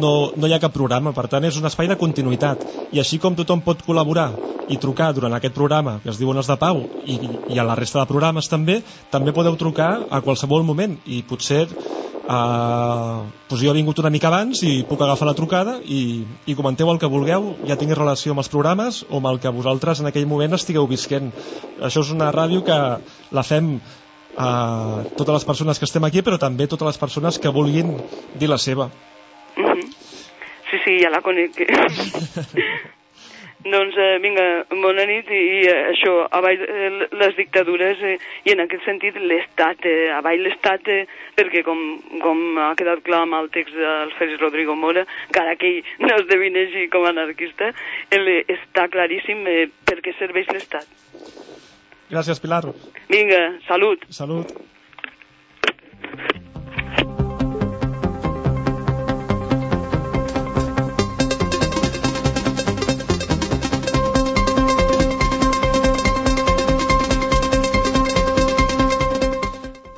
no, no hi ha cap programa, per tant és un espai de continuïtat. I així com tothom pot col·laborar i trucar durant aquest programa, que es diu Ones de Pau, i, i a la resta de programes també, també podeu trucar a qualsevol moment i potser Uh, doncs jo he vingut una mica abans i puc agafar la trucada i, i comenteu el que vulgueu, ja tingui relació amb els programes o amb el que vosaltres en aquell moment estigueu visquent. Això és una ràdio que la fem uh, totes les persones que estem aquí, però també totes les persones que vulguin dir la seva. Mhm. Sí, sí, ja la conec. doncs eh, vinga, bona nit i, i eh, això, avall eh, les dictadures eh, i en aquest sentit l'Estat, eh, avall l'Estat eh, perquè com, com ha quedat clar amb el text del Félix Rodrigo Mora, encara que ell no es defineixi com a anarquista, el, està claríssim eh, per què serveix l'Estat. Gràcies, Pilar. Vinga, salut. Salut.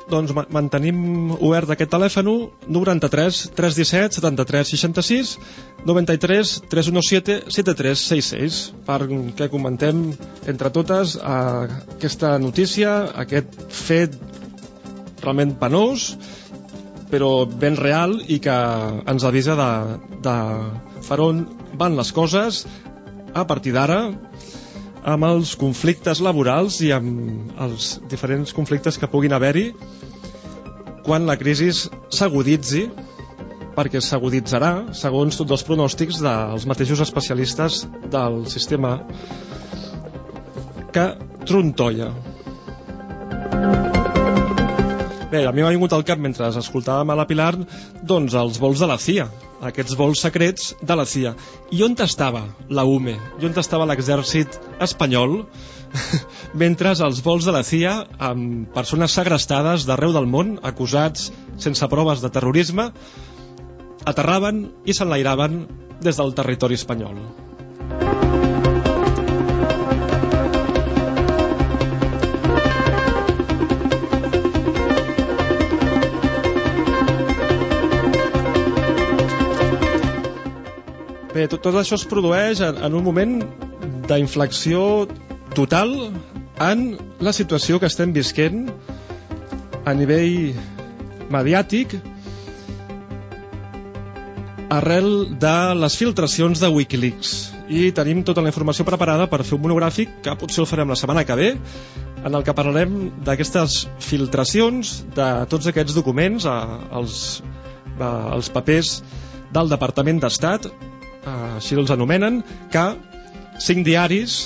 Doncs ma- mantenim obert aquest telèfon 93 317 73 66 93 317 7366 perquè comentem entre totes eh, aquesta notícia, aquest fet realment penós però ben real i que ens avisa de, de per on van les coses a partir d'ara amb els conflictes laborals i amb els diferents conflictes que puguin haver-hi quan la crisi s'aguditzi perquè s'aguditzarà segons tots els pronòstics dels mateixos especialistes del sistema que trontolla. Bé, a mi m'ha vingut al cap mentre escoltàvem a la Pilar doncs els vols de la CIA, aquests vols secrets de la CIA. I on estava la UME? I on estava l'exèrcit espanyol? mentre els vols de la CIA amb persones segrestades d'arreu del món, acusats sense proves de terrorisme, aterraven i s'enlairaven des del territori espanyol. Bé, tot, tot això es produeix en, en un moment d'inflexió total en la situació que estem visquent a nivell mediàtic arrel de les filtracions de Wikileaks. I tenim tota la informació preparada per fer un monogràfic que potser el farem la setmana que ve en el que parlarem d'aquestes filtracions de tots aquests documents eh, els, eh, els papers del Departament d'Estat eh, així els anomenen que cinc diaris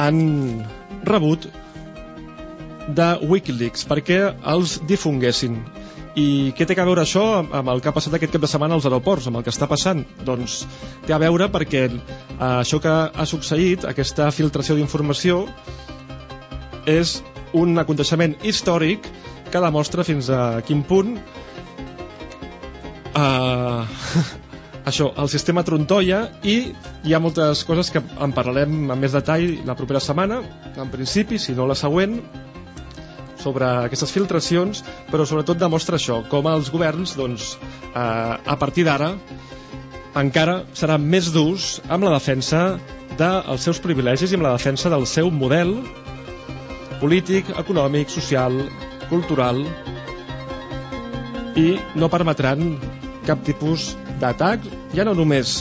han rebut de Wikileaks perquè els difonguessin i què té a veure això amb el que ha passat aquest cap de setmana als aeroports, amb el que està passant? Doncs té a veure perquè eh, això que ha succeït, aquesta filtració d'informació, és un aconteixement històric que demostra fins a quin punt eh, això, el sistema trontolla i hi ha moltes coses que en parlarem amb més detall la propera setmana, en principi, si no la següent, sobre aquestes filtracions, però sobretot demostra això, com els governs, doncs, eh, a partir d'ara, encara seran més durs amb la defensa dels seus privilegis i amb la defensa del seu model polític, econòmic, social, cultural i no permetran cap tipus d'atac, ja no només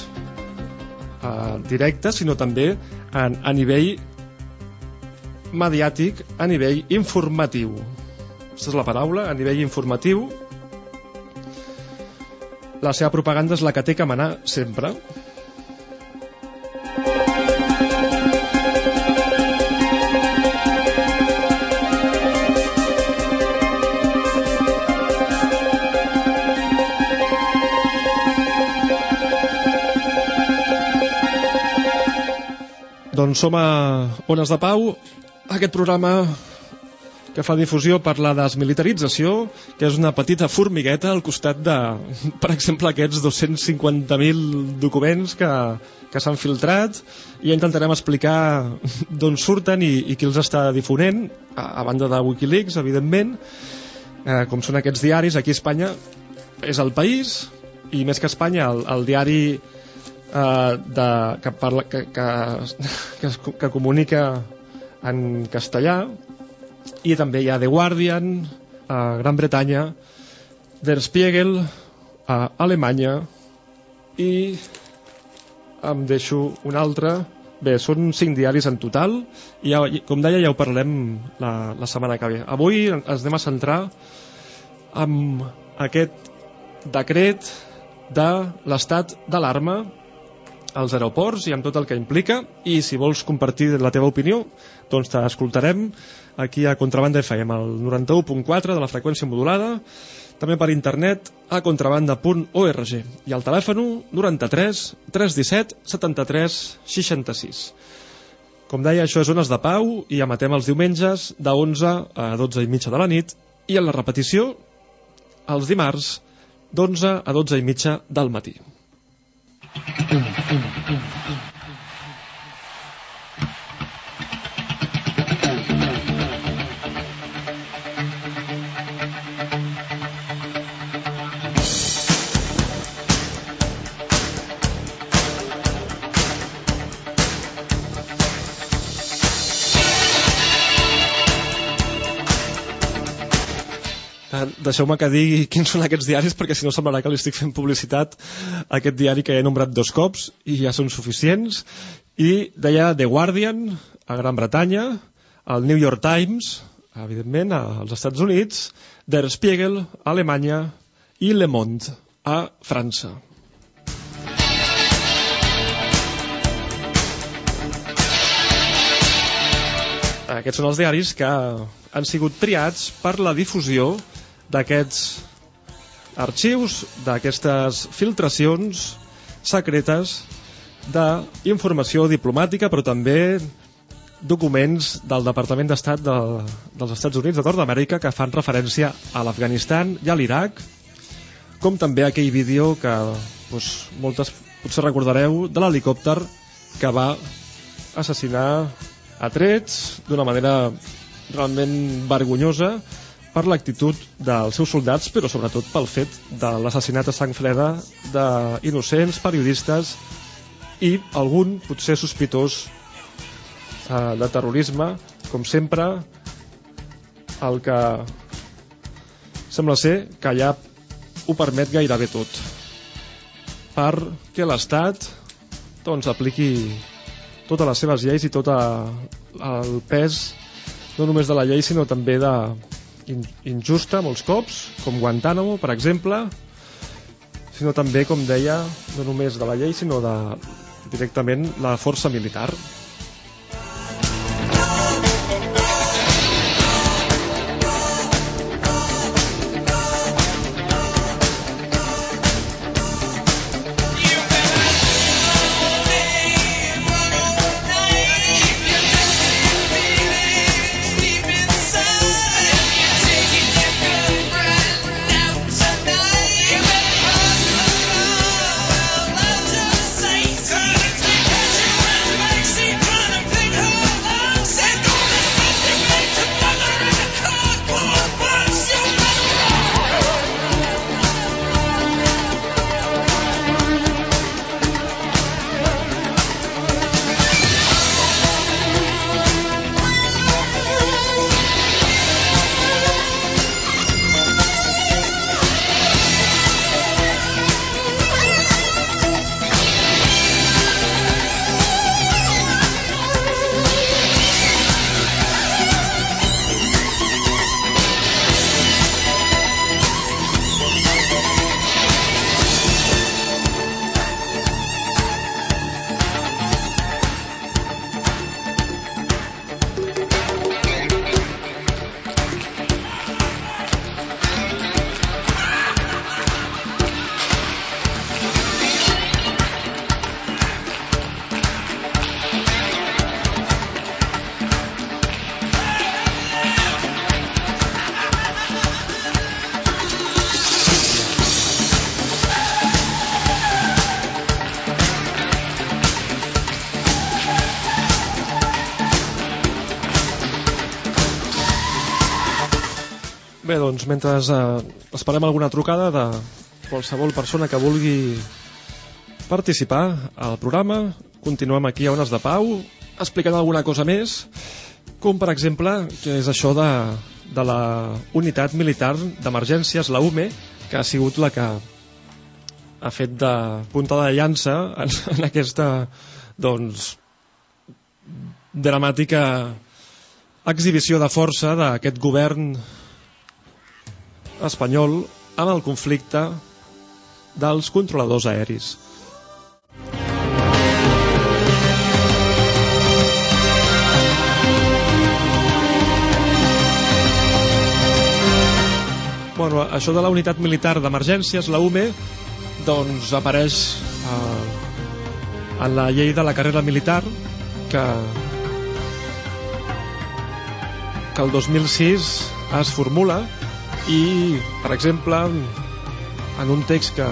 eh, directe, sinó també a, a nivell mediàtic, a nivell informatiu. Aquesta és la paraula, a nivell informatiu. La seva propaganda és la que té que manar sempre. Doncs som a Ones de Pau, aquest programa que fa difusió per la desmilitarització, que és una petita formigueta al costat de, per exemple, aquests 250.000 documents que, que s'han filtrat. I intentarem explicar d'on surten i, i qui els està difonent, a, a banda de Wikileaks, evidentment, eh, com són aquests diaris, aquí a Espanya és el país, i més que Espanya, el, el diari eh, de, que, parla, que, que, que, que comunica en castellà. I també hi ha The Guardian a Gran Bretanya Der Spiegel a Alemanya. I em deixo un altre. Bé, són cinc diaris en total. I ja, com deia ja ho parlem la, la setmana que ve. Avui ens anem a centrar amb aquest decret de l'estat d'alarma als aeroports i amb tot el que implica i si vols compartir la teva opinió doncs t'escoltarem aquí a Contrabanda FM al 91.4 de la freqüència modulada també per internet a contrabanda.org i al telèfon 93 317 73 66 com deia, això és Ones de Pau i emetem els diumenges de 11 a 12 i mitja de la nit i en la repetició els dimarts d'11 a 12 i mitja del matí. Uh, Deixeu-me que digui quins són aquests diaris perquè si no semblarà que li estic fent publicitat a aquest diari que he nombrat dos cops i ja són suficients. I deia The Guardian a Gran Bretanya el New York Times evidentment als Estats Units Der Spiegel a Alemanya i Le Monde a França. Aquests són els diaris que han sigut triats per la difusió d'aquests arxius, d'aquestes filtracions secretes d'informació diplomàtica, però també documents del Departament d'Estat de, dels Estats Units de Nord-Amèrica que fan referència a l'Afganistan i a l'Iraq, com també aquell vídeo que doncs, moltes potser recordareu de l'helicòpter que va assassinar a trets d'una manera realment vergonyosa per l'actitud dels seus soldats, però sobretot pel fet de l'assassinat a sang freda d'innocents periodistes i algun potser sospitós eh, de terrorisme, com sempre el que sembla ser que allà ho permet gairebé tot. Perquè l'Estat doncs apliqui totes les seves lleis i tot el pes no només de la llei sinó també de in, injusta molts cops, com Guantánamo per exemple sinó també, com deia, no només de la llei sinó de directament la força militar doncs, mentre eh, esperem alguna trucada de qualsevol persona que vulgui participar al programa, continuem aquí a Ones de Pau, explicant alguna cosa més, com per exemple, que és això de, de la unitat militar d'emergències, la UME, que ha sigut la que ha fet de punta de llança en, en aquesta, doncs, dramàtica exhibició de força d'aquest govern espanyol amb el conflicte dels controladors aeris. Bueno, això de la unitat militar d'emergències, la UME, doncs apareix eh, en la llei de la carrera militar que que el 2006 es formula i, per exemple, en un text que,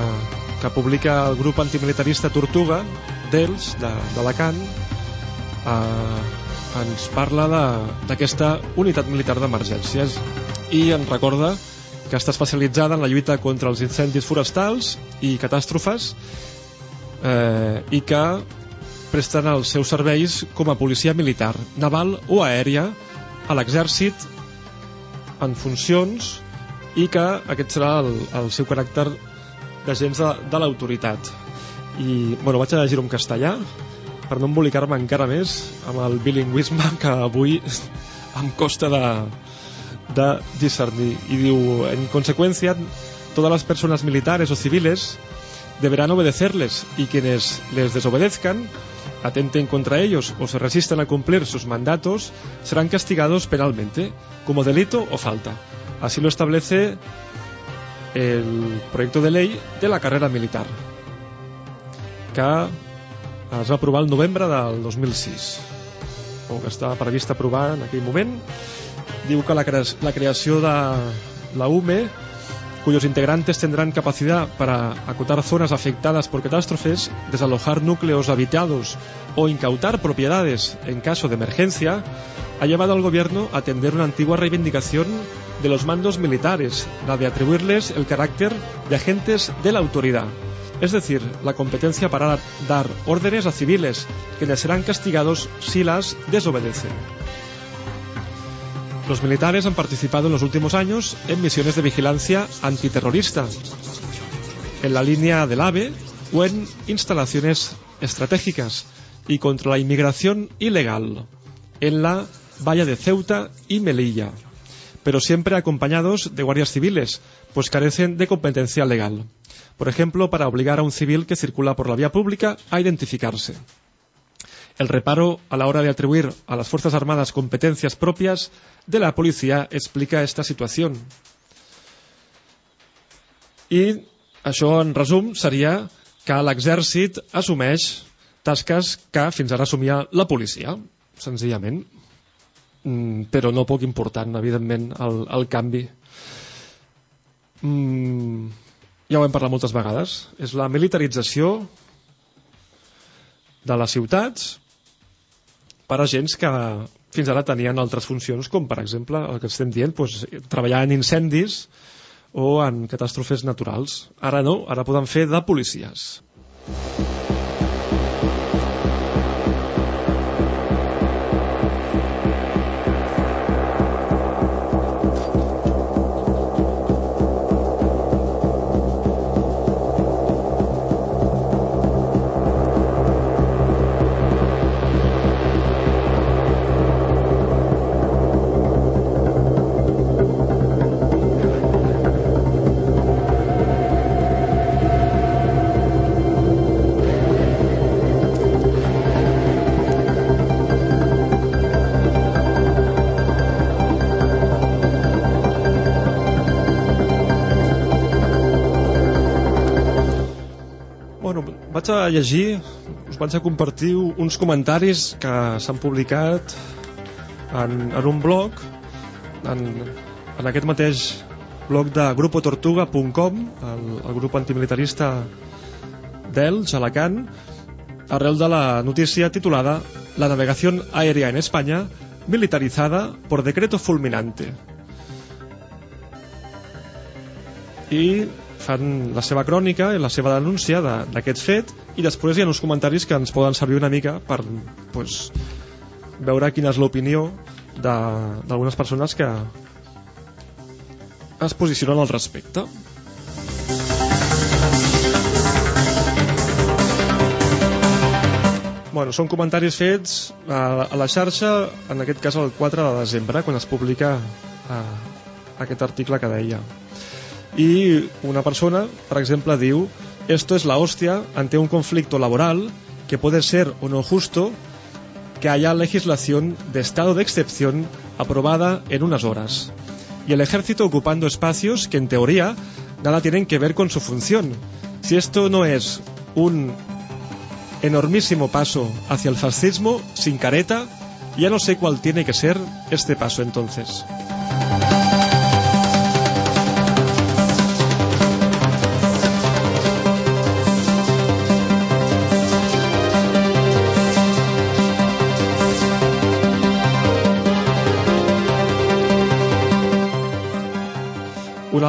que publica el grup antimilitarista Tortuga d'Els, d'Alacant, de, eh, ens parla d'aquesta unitat militar d'emergències. I ens recorda que està especialitzada en la lluita contra els incendis forestals i catàstrofes eh, i que presten els seus serveis com a policia militar, naval o aèria a l'exèrcit en funcions i que aquest serà el, el seu caràcter d'agents de, de l'autoritat. I, bueno, vaig a llegir-ho en castellà per no embolicar-me encara més amb el bilingüisme que avui em costa de, de discernir. Y diu, en consecuencia, todas las personas militares o civiles deberán obedecerles y quienes les desobedezcan, atenten contra ellos o se resistan a cumplir sus mandatos, serán castigados penalmente como delito o falta. Así lo establece el proyecto de ley de la carrera militar, que es va aprovar el novembre del 2006, o que estava previst aprovar en aquell moment. Diu que la creació de la UME cuyos integrantes tendrán capacidad para acotar zonas afectadas por catástrofes, desalojar núcleos habitados o incautar propiedades en caso de emergencia, ha llevado al gobierno a atender una antigua reivindicación de los mandos militares, la de atribuirles el carácter de agentes de la autoridad, es decir, la competencia para dar órdenes a civiles, quienes serán castigados si las desobedecen. Los militares han participado en los últimos años en misiones de vigilancia antiterrorista, en la línea del AVE o en instalaciones estratégicas y contra la inmigración ilegal, en la valla de Ceuta y Melilla, pero siempre acompañados de guardias civiles, pues carecen de competencia legal. Por ejemplo, para obligar a un civil que circula por la vía pública a identificarse. El reparo a la hora de atribuir a las Fuerzas Armadas competencias propias de la policía explica esta situación. I això, en resum, seria que l'exèrcit assumeix tasques que fins ara assumia la policia, senzillament. Mm, però no poc important, evidentment, el, el canvi. Mm, ja ho hem parlat moltes vegades. És la militarització de les ciutats per a agents que fins ara tenien altres funcions, com per exemple el que estem dient, doncs, treballar en incendis o en catàstrofes naturals. Ara no, ara poden fer de policies. Vaig a llegir, us vaig a compartir uns comentaris que s'han publicat en, en un blog, en, en aquest mateix blog de grupotortuga.com, el, el grup antimilitarista d'Elx, Alacant, arrel de la notícia titulada La navegación aérea en España militarizada por decreto fulminante. I fan la seva crònica i la seva denúncia de- d'aquest fet i després hi ha uns comentaris que ens poden servir una mica per pues, veure quina és l'opinió de- d'algunes persones que es posicionen al respecte. Bueno, són comentaris fets a la xarxa, en aquest cas el 4 de desembre, quan es publica eh, aquest article que deia. Y una persona, por ejemplo, diu esto es la hostia ante un conflicto laboral que puede ser o no justo que haya legislación de estado de excepción aprobada en unas horas y el ejército ocupando espacios que en teoría nada tienen que ver con su función. Si esto no es un enormísimo paso hacia el fascismo sin careta, ya no sé cuál tiene que ser este paso entonces.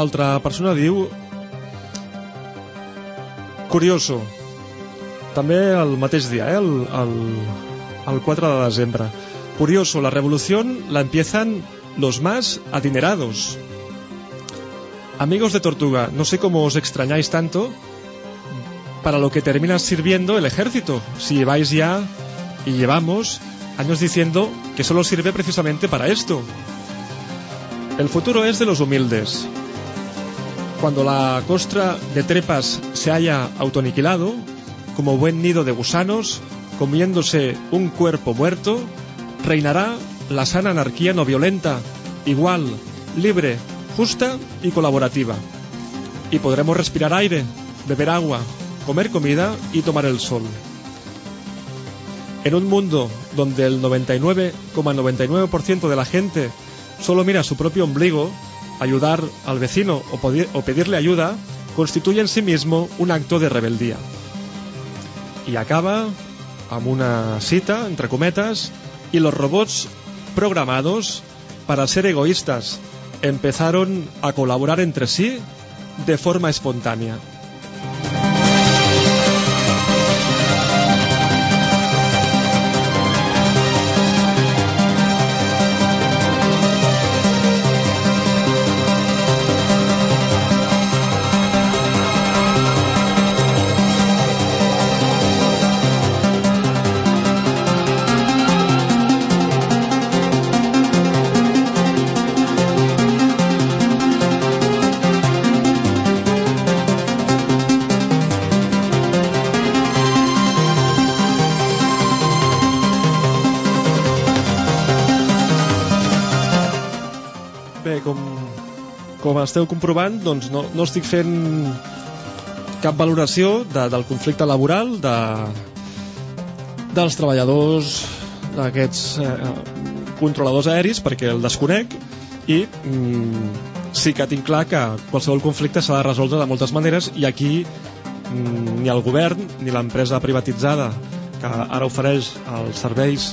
Una altra persona diu Curioso També el mateix dia, eh? el, el, el 4 de Curioso, la revolución la empiezan los más adinerados Amigos de Tortuga, no sé cómo os extrañáis tanto para lo que termina sirviendo el ejército. Si lleváis ya y llevamos años diciendo que solo sirve precisamente para esto. El futuro es de los humildes. Cuando la costra de trepas se haya autoaniquilado, como buen nido de gusanos, comiéndose un cuerpo muerto, reinará la sana anarquía no violenta, igual, libre, justa y colaborativa. Y podremos respirar aire, beber agua, comer comida y tomar el sol. En un mundo donde el 99,99% de la gente solo mira su propio ombligo, ayudar al vecino o, pedirle ayuda constituye en sí mismo un acto de rebeldía. I acaba amb una cita, entre cometas, y los robots programados para ser egoístas empezaron a colaborar entre sí de forma espontánea. Esteu comprovant, doncs no, no estic fent cap valoració de, del conflicte laboral de, dels treballadors d'aquests eh, controladors aeris perquè el desconec i mm, sí que tinc clar que qualsevol conflicte s'ha de resoldre de moltes maneres i aquí mm, ni el govern ni l'empresa privatitzada que ara ofereix els serveis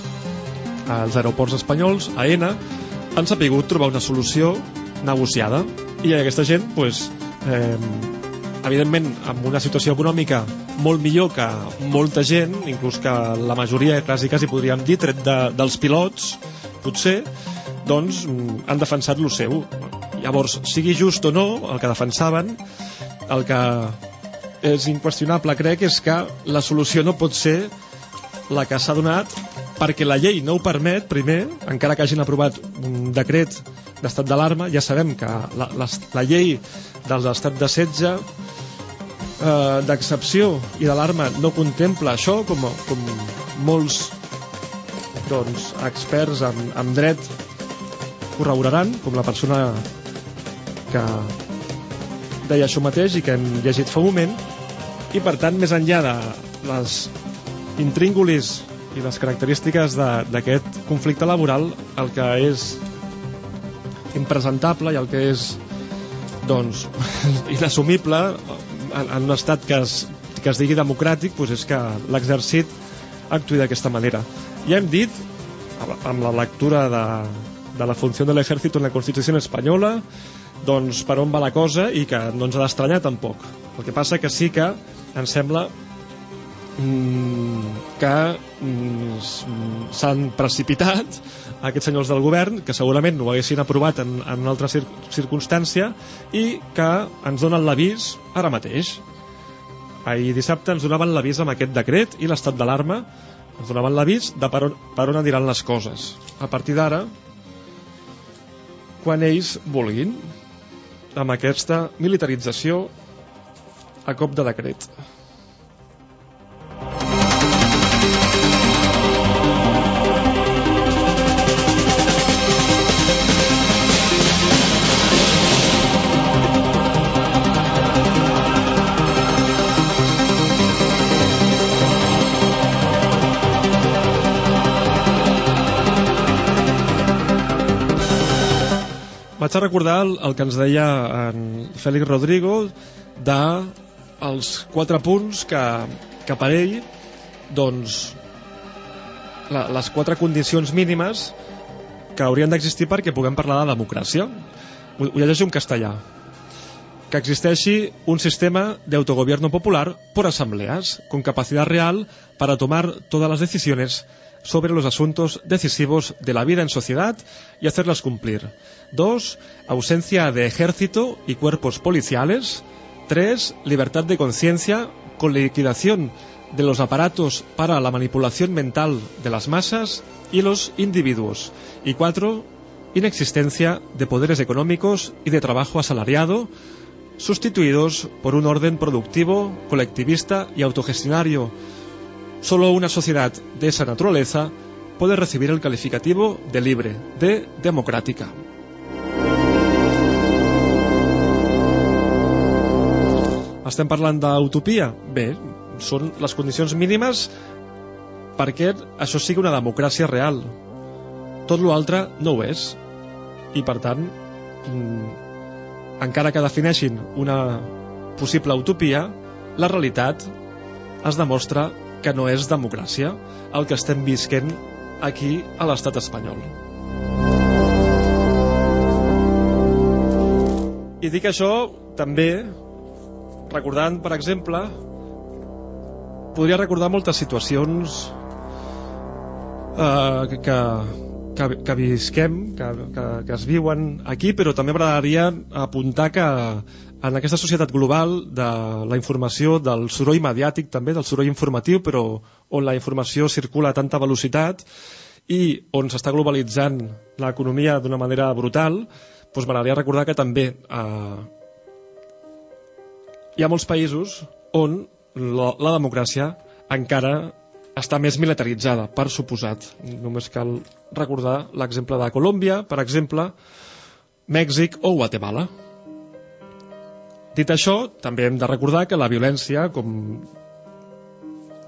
als aeroports espanyols, AENA, han sapigut trobar una solució negociada i aquesta gent pues, eh, evidentment amb una situació econòmica molt millor que molta gent inclús que la majoria quasi, quasi podríem dir tret de, dels pilots potser doncs han defensat lo seu. Llavors sigui just o no el que defensaven el que és inqüestionable crec és que la solució no pot ser la que s'ha donat perquè la llei no ho permet, primer, encara que hagin aprovat un decret d'estat d'alarma, ja sabem que la, la, la llei dels estats de setge eh, d'excepció i d'alarma no contempla això, com, com molts doncs, experts en, en dret corroboraran, com la persona que deia això mateix i que hem llegit fa un moment, i per tant, més enllà de les intríngulis i les característiques d'aquest conflicte laboral el que és impresentable i el que és doncs inassumible en, en un estat que es, que es digui democràtic doncs és que l'exèrcit actuï d'aquesta manera. Ja hem dit amb la lectura de, de la funció de l'exèrcit en la Constitució espanyola doncs per on va la cosa i que no ens ha d'estranyar tampoc. El que passa que sí que ens sembla mm, que mm, s'han precipitat aquests senyors del govern que segurament ho haguessin aprovat en, en una altra cir circumstància i que ens donen l'avís ara mateix ahir dissabte ens donaven l'avís amb aquest decret i l'estat d'alarma ens donaven l'avís de per on, per on aniran les coses a partir d'ara quan ells vulguin amb aquesta militarització a cop de decret. Vaig a recordar el, el que ens deia en Fèlix Rodrigo de els quatre punts que, que per ell doncs la, les quatre condicions mínimes que haurien d'existir perquè puguem parlar de democràcia. Ho, ho llegeixo en castellà. Que existeixi un sistema de autogobierno popular por asambleas, con capacidad real para tomar todas las decisiones sobre los asuntos decisivos de la vida en sociedad y hacerlas cumplir. 2. Ausencia de ejército y cuerpos policiales. 3. Libertad de conciencia con liquidación de los aparatos para la manipulación mental de las masas y los individuos. Y 4. Inexistencia de poderes económicos y de trabajo asalariado sustituidos por un orden productivo, colectivista y autogestionario. Solo una sociedad de esa naturaleza puede recibir el calificativo de libre, de democràtica. Estem parlant d'utopia? Bé, són les condicions mínimes perquè això sigui una democràcia real. Tot l'altre no ho és. I, per tant, mm, encara que defineixin una possible utopia, la realitat es demostra que no és democràcia el que estem visquent aquí a l'estat espanyol. I dic això també recordant, per exemple, podria recordar moltes situacions eh, que, que, que visquem, que, que, que es viuen aquí, però també m'agradaria apuntar que en aquesta societat global de la informació, del soroll mediàtic també, del soroll informatiu, però on la informació circula a tanta velocitat i on s'està globalitzant l'economia d'una manera brutal, doncs m'agradaria recordar que també eh, hi ha molts països on la, la democràcia encara està més militaritzada, per suposat. Només cal recordar l'exemple de Colòmbia, per exemple, Mèxic o Guatemala. Dit això, també hem de recordar que la violència, com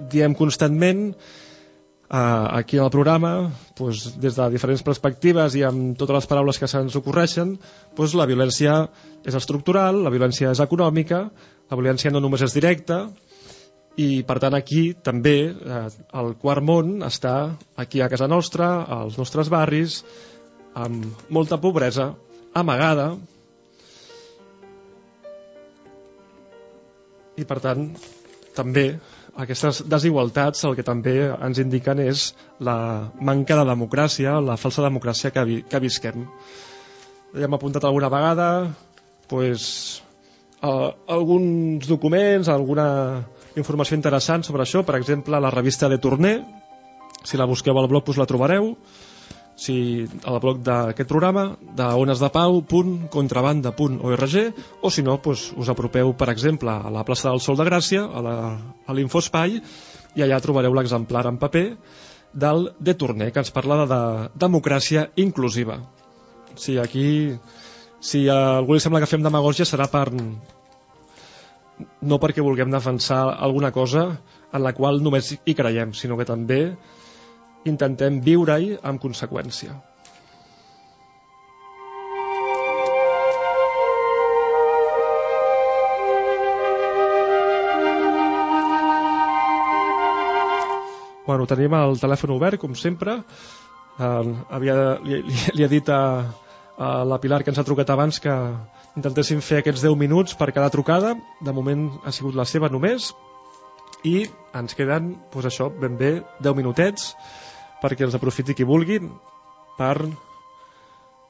diem constantment, eh, aquí al programa, doncs, des de diferents perspectives i amb totes les paraules que se'ns ocorreixen, doncs, la violència és estructural, la violència és econòmica, la violència no només és directa, i per tant aquí també eh, el quart món està aquí a casa nostra, als nostres barris, amb molta pobresa, amagada, i per tant també aquestes desigualtats el que també ens indiquen és la manca de democràcia, la falsa democràcia que, vi que visquem. Ja hem apuntat alguna vegada pues, eh, alguns documents, alguna informació interessant sobre això, per exemple, la revista de Tourné, si la busqueu al blog us la trobareu, si al blog d'aquest programa, de onesdepau.contrabanda.org, o si no, doncs, us apropeu, per exemple, a la plaça del Sol de Gràcia, a l'Infospai, i allà trobareu l'exemplar en paper del de Tourné, que ens parla de, de democràcia inclusiva. Si aquí, si a algú li sembla que fem demagògia, serà per, no perquè vulguem defensar alguna cosa en la qual només hi creiem, sinó que també intentem viure-hi amb conseqüència. Bueno, tenim el telèfon obert, com sempre. Uh, havia, li, li, li he dit a, a la Pilar que ens ha trucat abans que intentéssim fer aquests 10 minuts per cada trucada. De moment ha sigut la seva només. I ens queden, doncs això, ben bé 10 minutets perquè els aprofiti qui vulgui per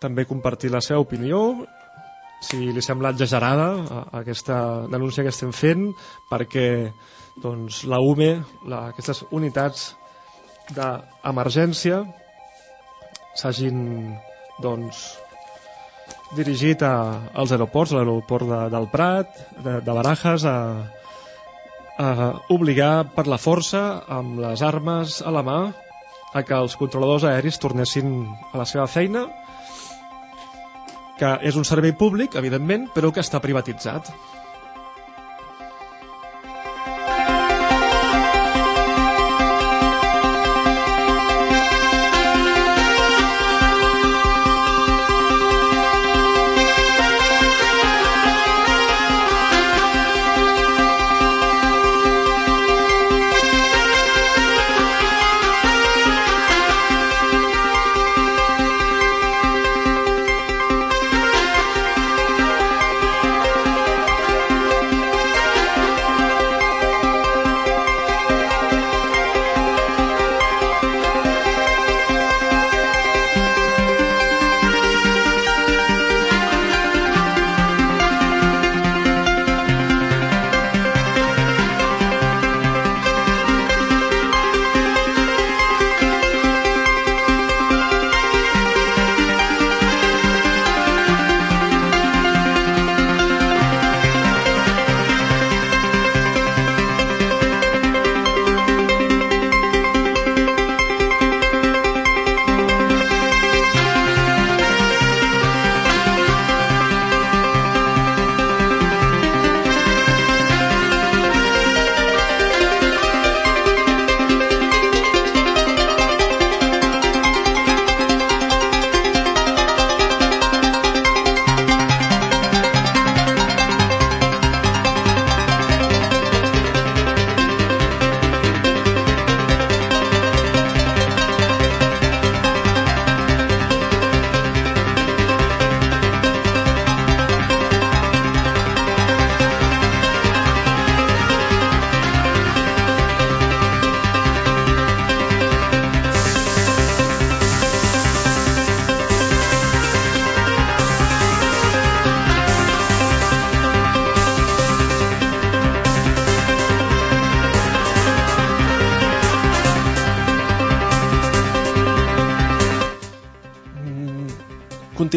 també compartir la seva opinió. Si li sembla exagerada aquesta denúncia que estem fent perquè doncs, la UME, la, aquestes unitats d'emergència s'hagin doncs, dirigit a, als aeroports, a l'aeroport de, del Prat, de, de Barajas, a, a obligar per la força, amb les armes a la mà, a que els controladors aeris tornessin a la seva feina, que és un servei públic, evidentment, però que està privatitzat.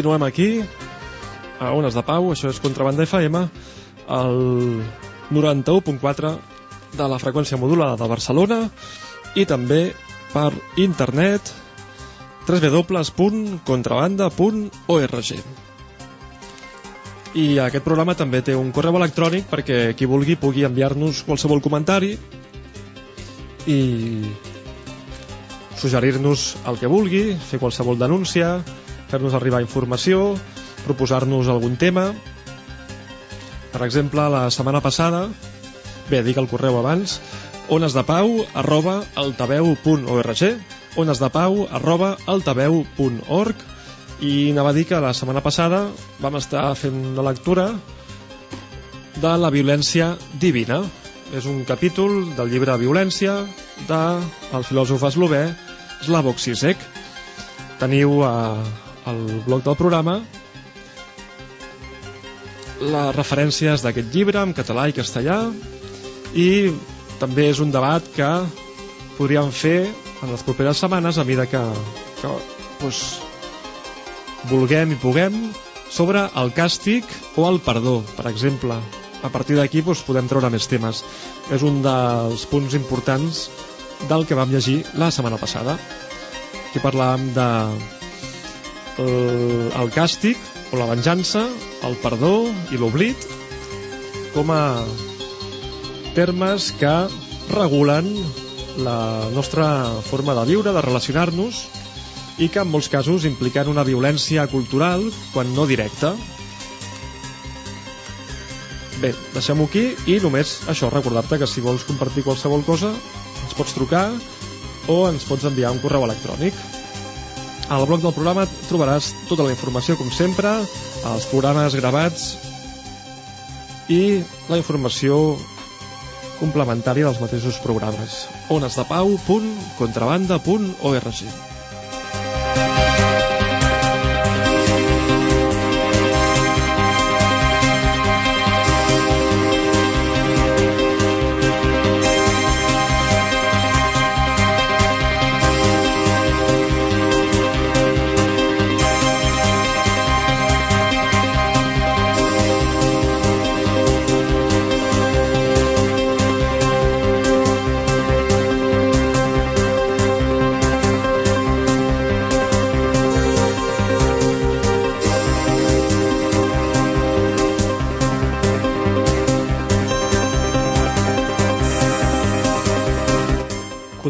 Continuem aquí, a Ones de Pau, això és Contrabanda FM, el 91.4 de la freqüència modulada de Barcelona i també per internet www.contrabanda.org i aquest programa també té un correu electrònic perquè qui vulgui pugui enviar-nos qualsevol comentari i suggerir-nos el que vulgui, fer qualsevol denúncia, fer-nos arribar informació, proposar-nos algun tema. Per exemple, la setmana passada, bé, dic el correu abans, onesdepau arroba altaveu.org onesdepau arroba altaveu.org i anava a dir que la setmana passada vam estar fent una lectura de la violència divina. És un capítol del llibre Violència del filòsof eslové Slavoj Zizek. Teniu a, al blog del programa les referències d'aquest llibre en català i castellà i també és un debat que podríem fer en les properes setmanes a mesura que, que doncs, vulguem i puguem sobre el càstig o el perdó, per exemple. A partir d'aquí doncs, podem treure més temes. És un dels punts importants del que vam llegir la setmana passada. Aquí parlàvem de el, el càstig o la venjança, el perdó i l'oblit com a termes que regulen la nostra forma de viure, de relacionar-nos i que en molts casos impliquen una violència cultural quan no directa. Bé, deixem-ho aquí i només això, recordar-te que si vols compartir qualsevol cosa ens pots trucar o ens pots enviar un correu electrònic. Al blog del programa trobaràs tota la informació, com sempre, els programes gravats i la informació complementària dels mateixos programes. onesdepau.contrabanda.org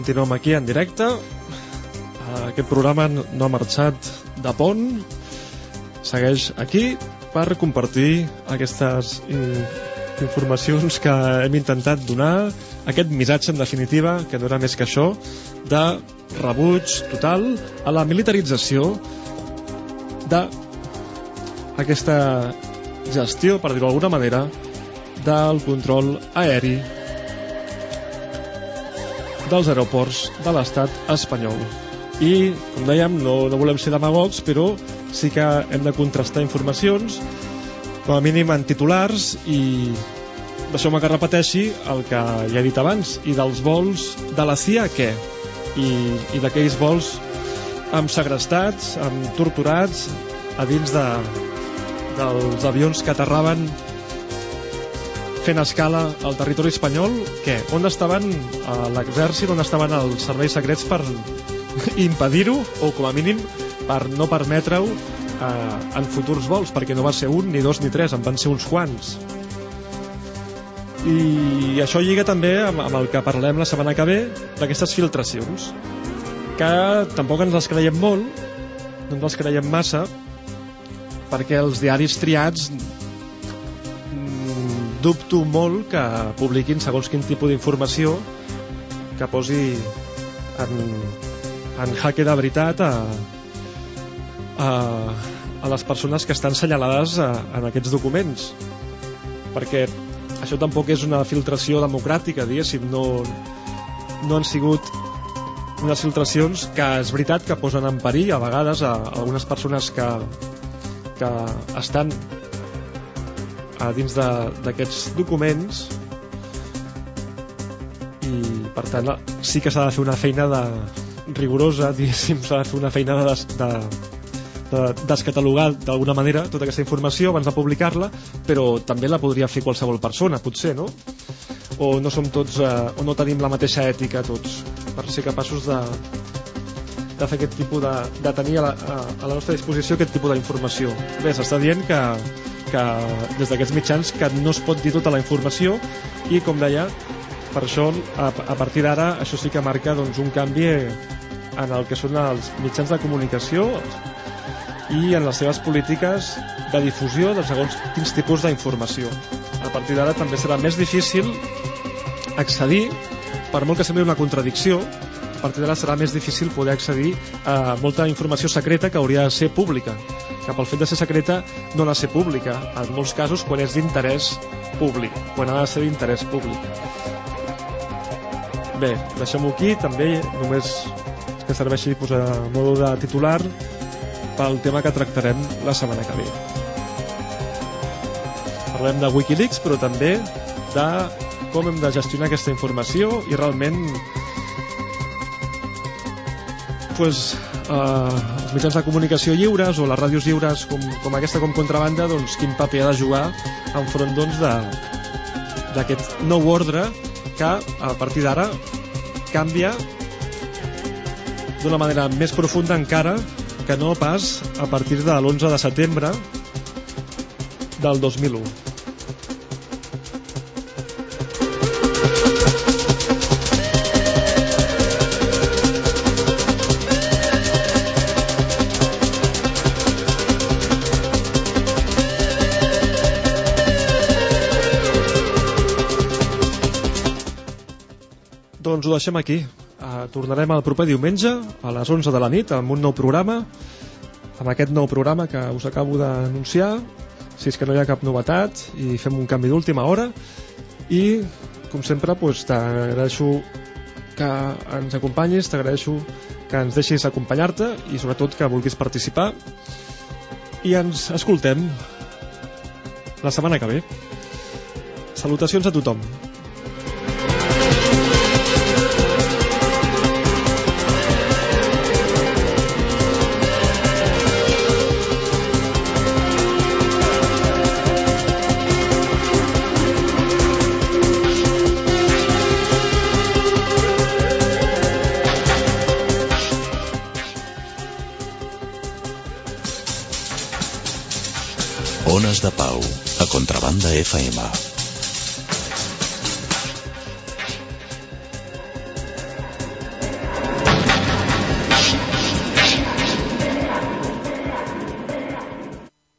Continuem aquí en directe. Eh, Aquest programa no ha marxat de pont. Segueix aquí per compartir aquestes in- informacions que hem intentat donar, aquest missatge en definitiva, que no era més que això, de rebuig total a la militarització de aquesta gestió, per dir-ho d'alguna manera, del control aeri dels aeroports de l'estat espanyol. I, com dèiem, no, no volem ser demagogs, però sí que hem de contrastar informacions, com a mínim en titulars, i deixeu-me que repeteixi el que ja he dit abans, i dels vols de la CIA, què? I, i d'aquells vols amb segrestats, amb torturats, a dins de, dels avions que aterraven fent escala al territori espanyol, què? On estaven eh, l'exèrcit, on estaven els serveis secrets per impedir-ho, o com a mínim per no permetre-ho eh, en futurs vols, perquè no va ser un, ni dos, ni tres, en van ser uns quants. I això lliga també amb, amb el que parlem la setmana que ve d'aquestes filtracions, que tampoc ens les creiem molt, no ens les creiem massa, perquè els diaris triats dubto molt que publiquin segons quin tipus d'informació que posi en, en jaque de veritat a, a, a les persones que estan senyalades a, en aquests documents. Perquè això tampoc és una filtració democràtica diguéssim, no, no han sigut unes filtracions que és veritat que posen en perill a vegades a, a algunes persones que, que estan a dins d'aquests documents i per tant sí que s'ha de fer una feina de rigorosa, diguéssim, s'ha de fer una feina de, de, de descatalogar d'alguna manera tota aquesta informació abans de publicar-la, però també la podria fer qualsevol persona, potser, no? O no som tots, eh, o no tenim la mateixa ètica tots, per ser capaços de, de fer aquest tipus de, de tenir a la, a, a la nostra disposició aquest tipus d'informació. Bé, s'està dient que, que des d'aquests mitjans que no es pot dir tota la informació i, com deia, per això, a, a partir d'ara, això sí que marca doncs, un canvi en el que són els mitjans de comunicació i en les seves polítiques de difusió de segons quins tipus d'informació. A partir d'ara també serà més difícil accedir, per molt que sembli una contradicció, a partir d'ara serà més difícil poder accedir a molta informació secreta que hauria de ser pública que pel fet de ser secreta no ha de ser pública. En molts casos quan és d'interès públic quan ha de ser d'interès públic. Bé, deixem-ho aquí. També només que serveixi a modo de titular pel tema que tractarem la setmana que ve. Parlem de Wikileaks però també de com hem de gestionar aquesta informació i realment pues, eh, els mitjans de comunicació lliures o les ràdios lliures com, com aquesta com contrabanda doncs quin paper ha de jugar enfront doncs d'aquest nou ordre que a partir d'ara canvia d'una manera més profunda encara que no pas a partir de l'11 de setembre del 2001 Doncs ho deixem aquí. Uh, tornarem el proper diumenge a les 11 de la nit amb un nou programa amb aquest nou programa que us acabo d'anunciar. Si és que no hi ha cap novetat i fem un canvi d'última hora. I com sempre pues, t'agraeixo que ens acompanyis t'agraeixo que ens deixis acompanyar-te i sobretot que vulguis participar. I ens escoltem la setmana que ve. Salutacions a tothom a Contrabanda FM.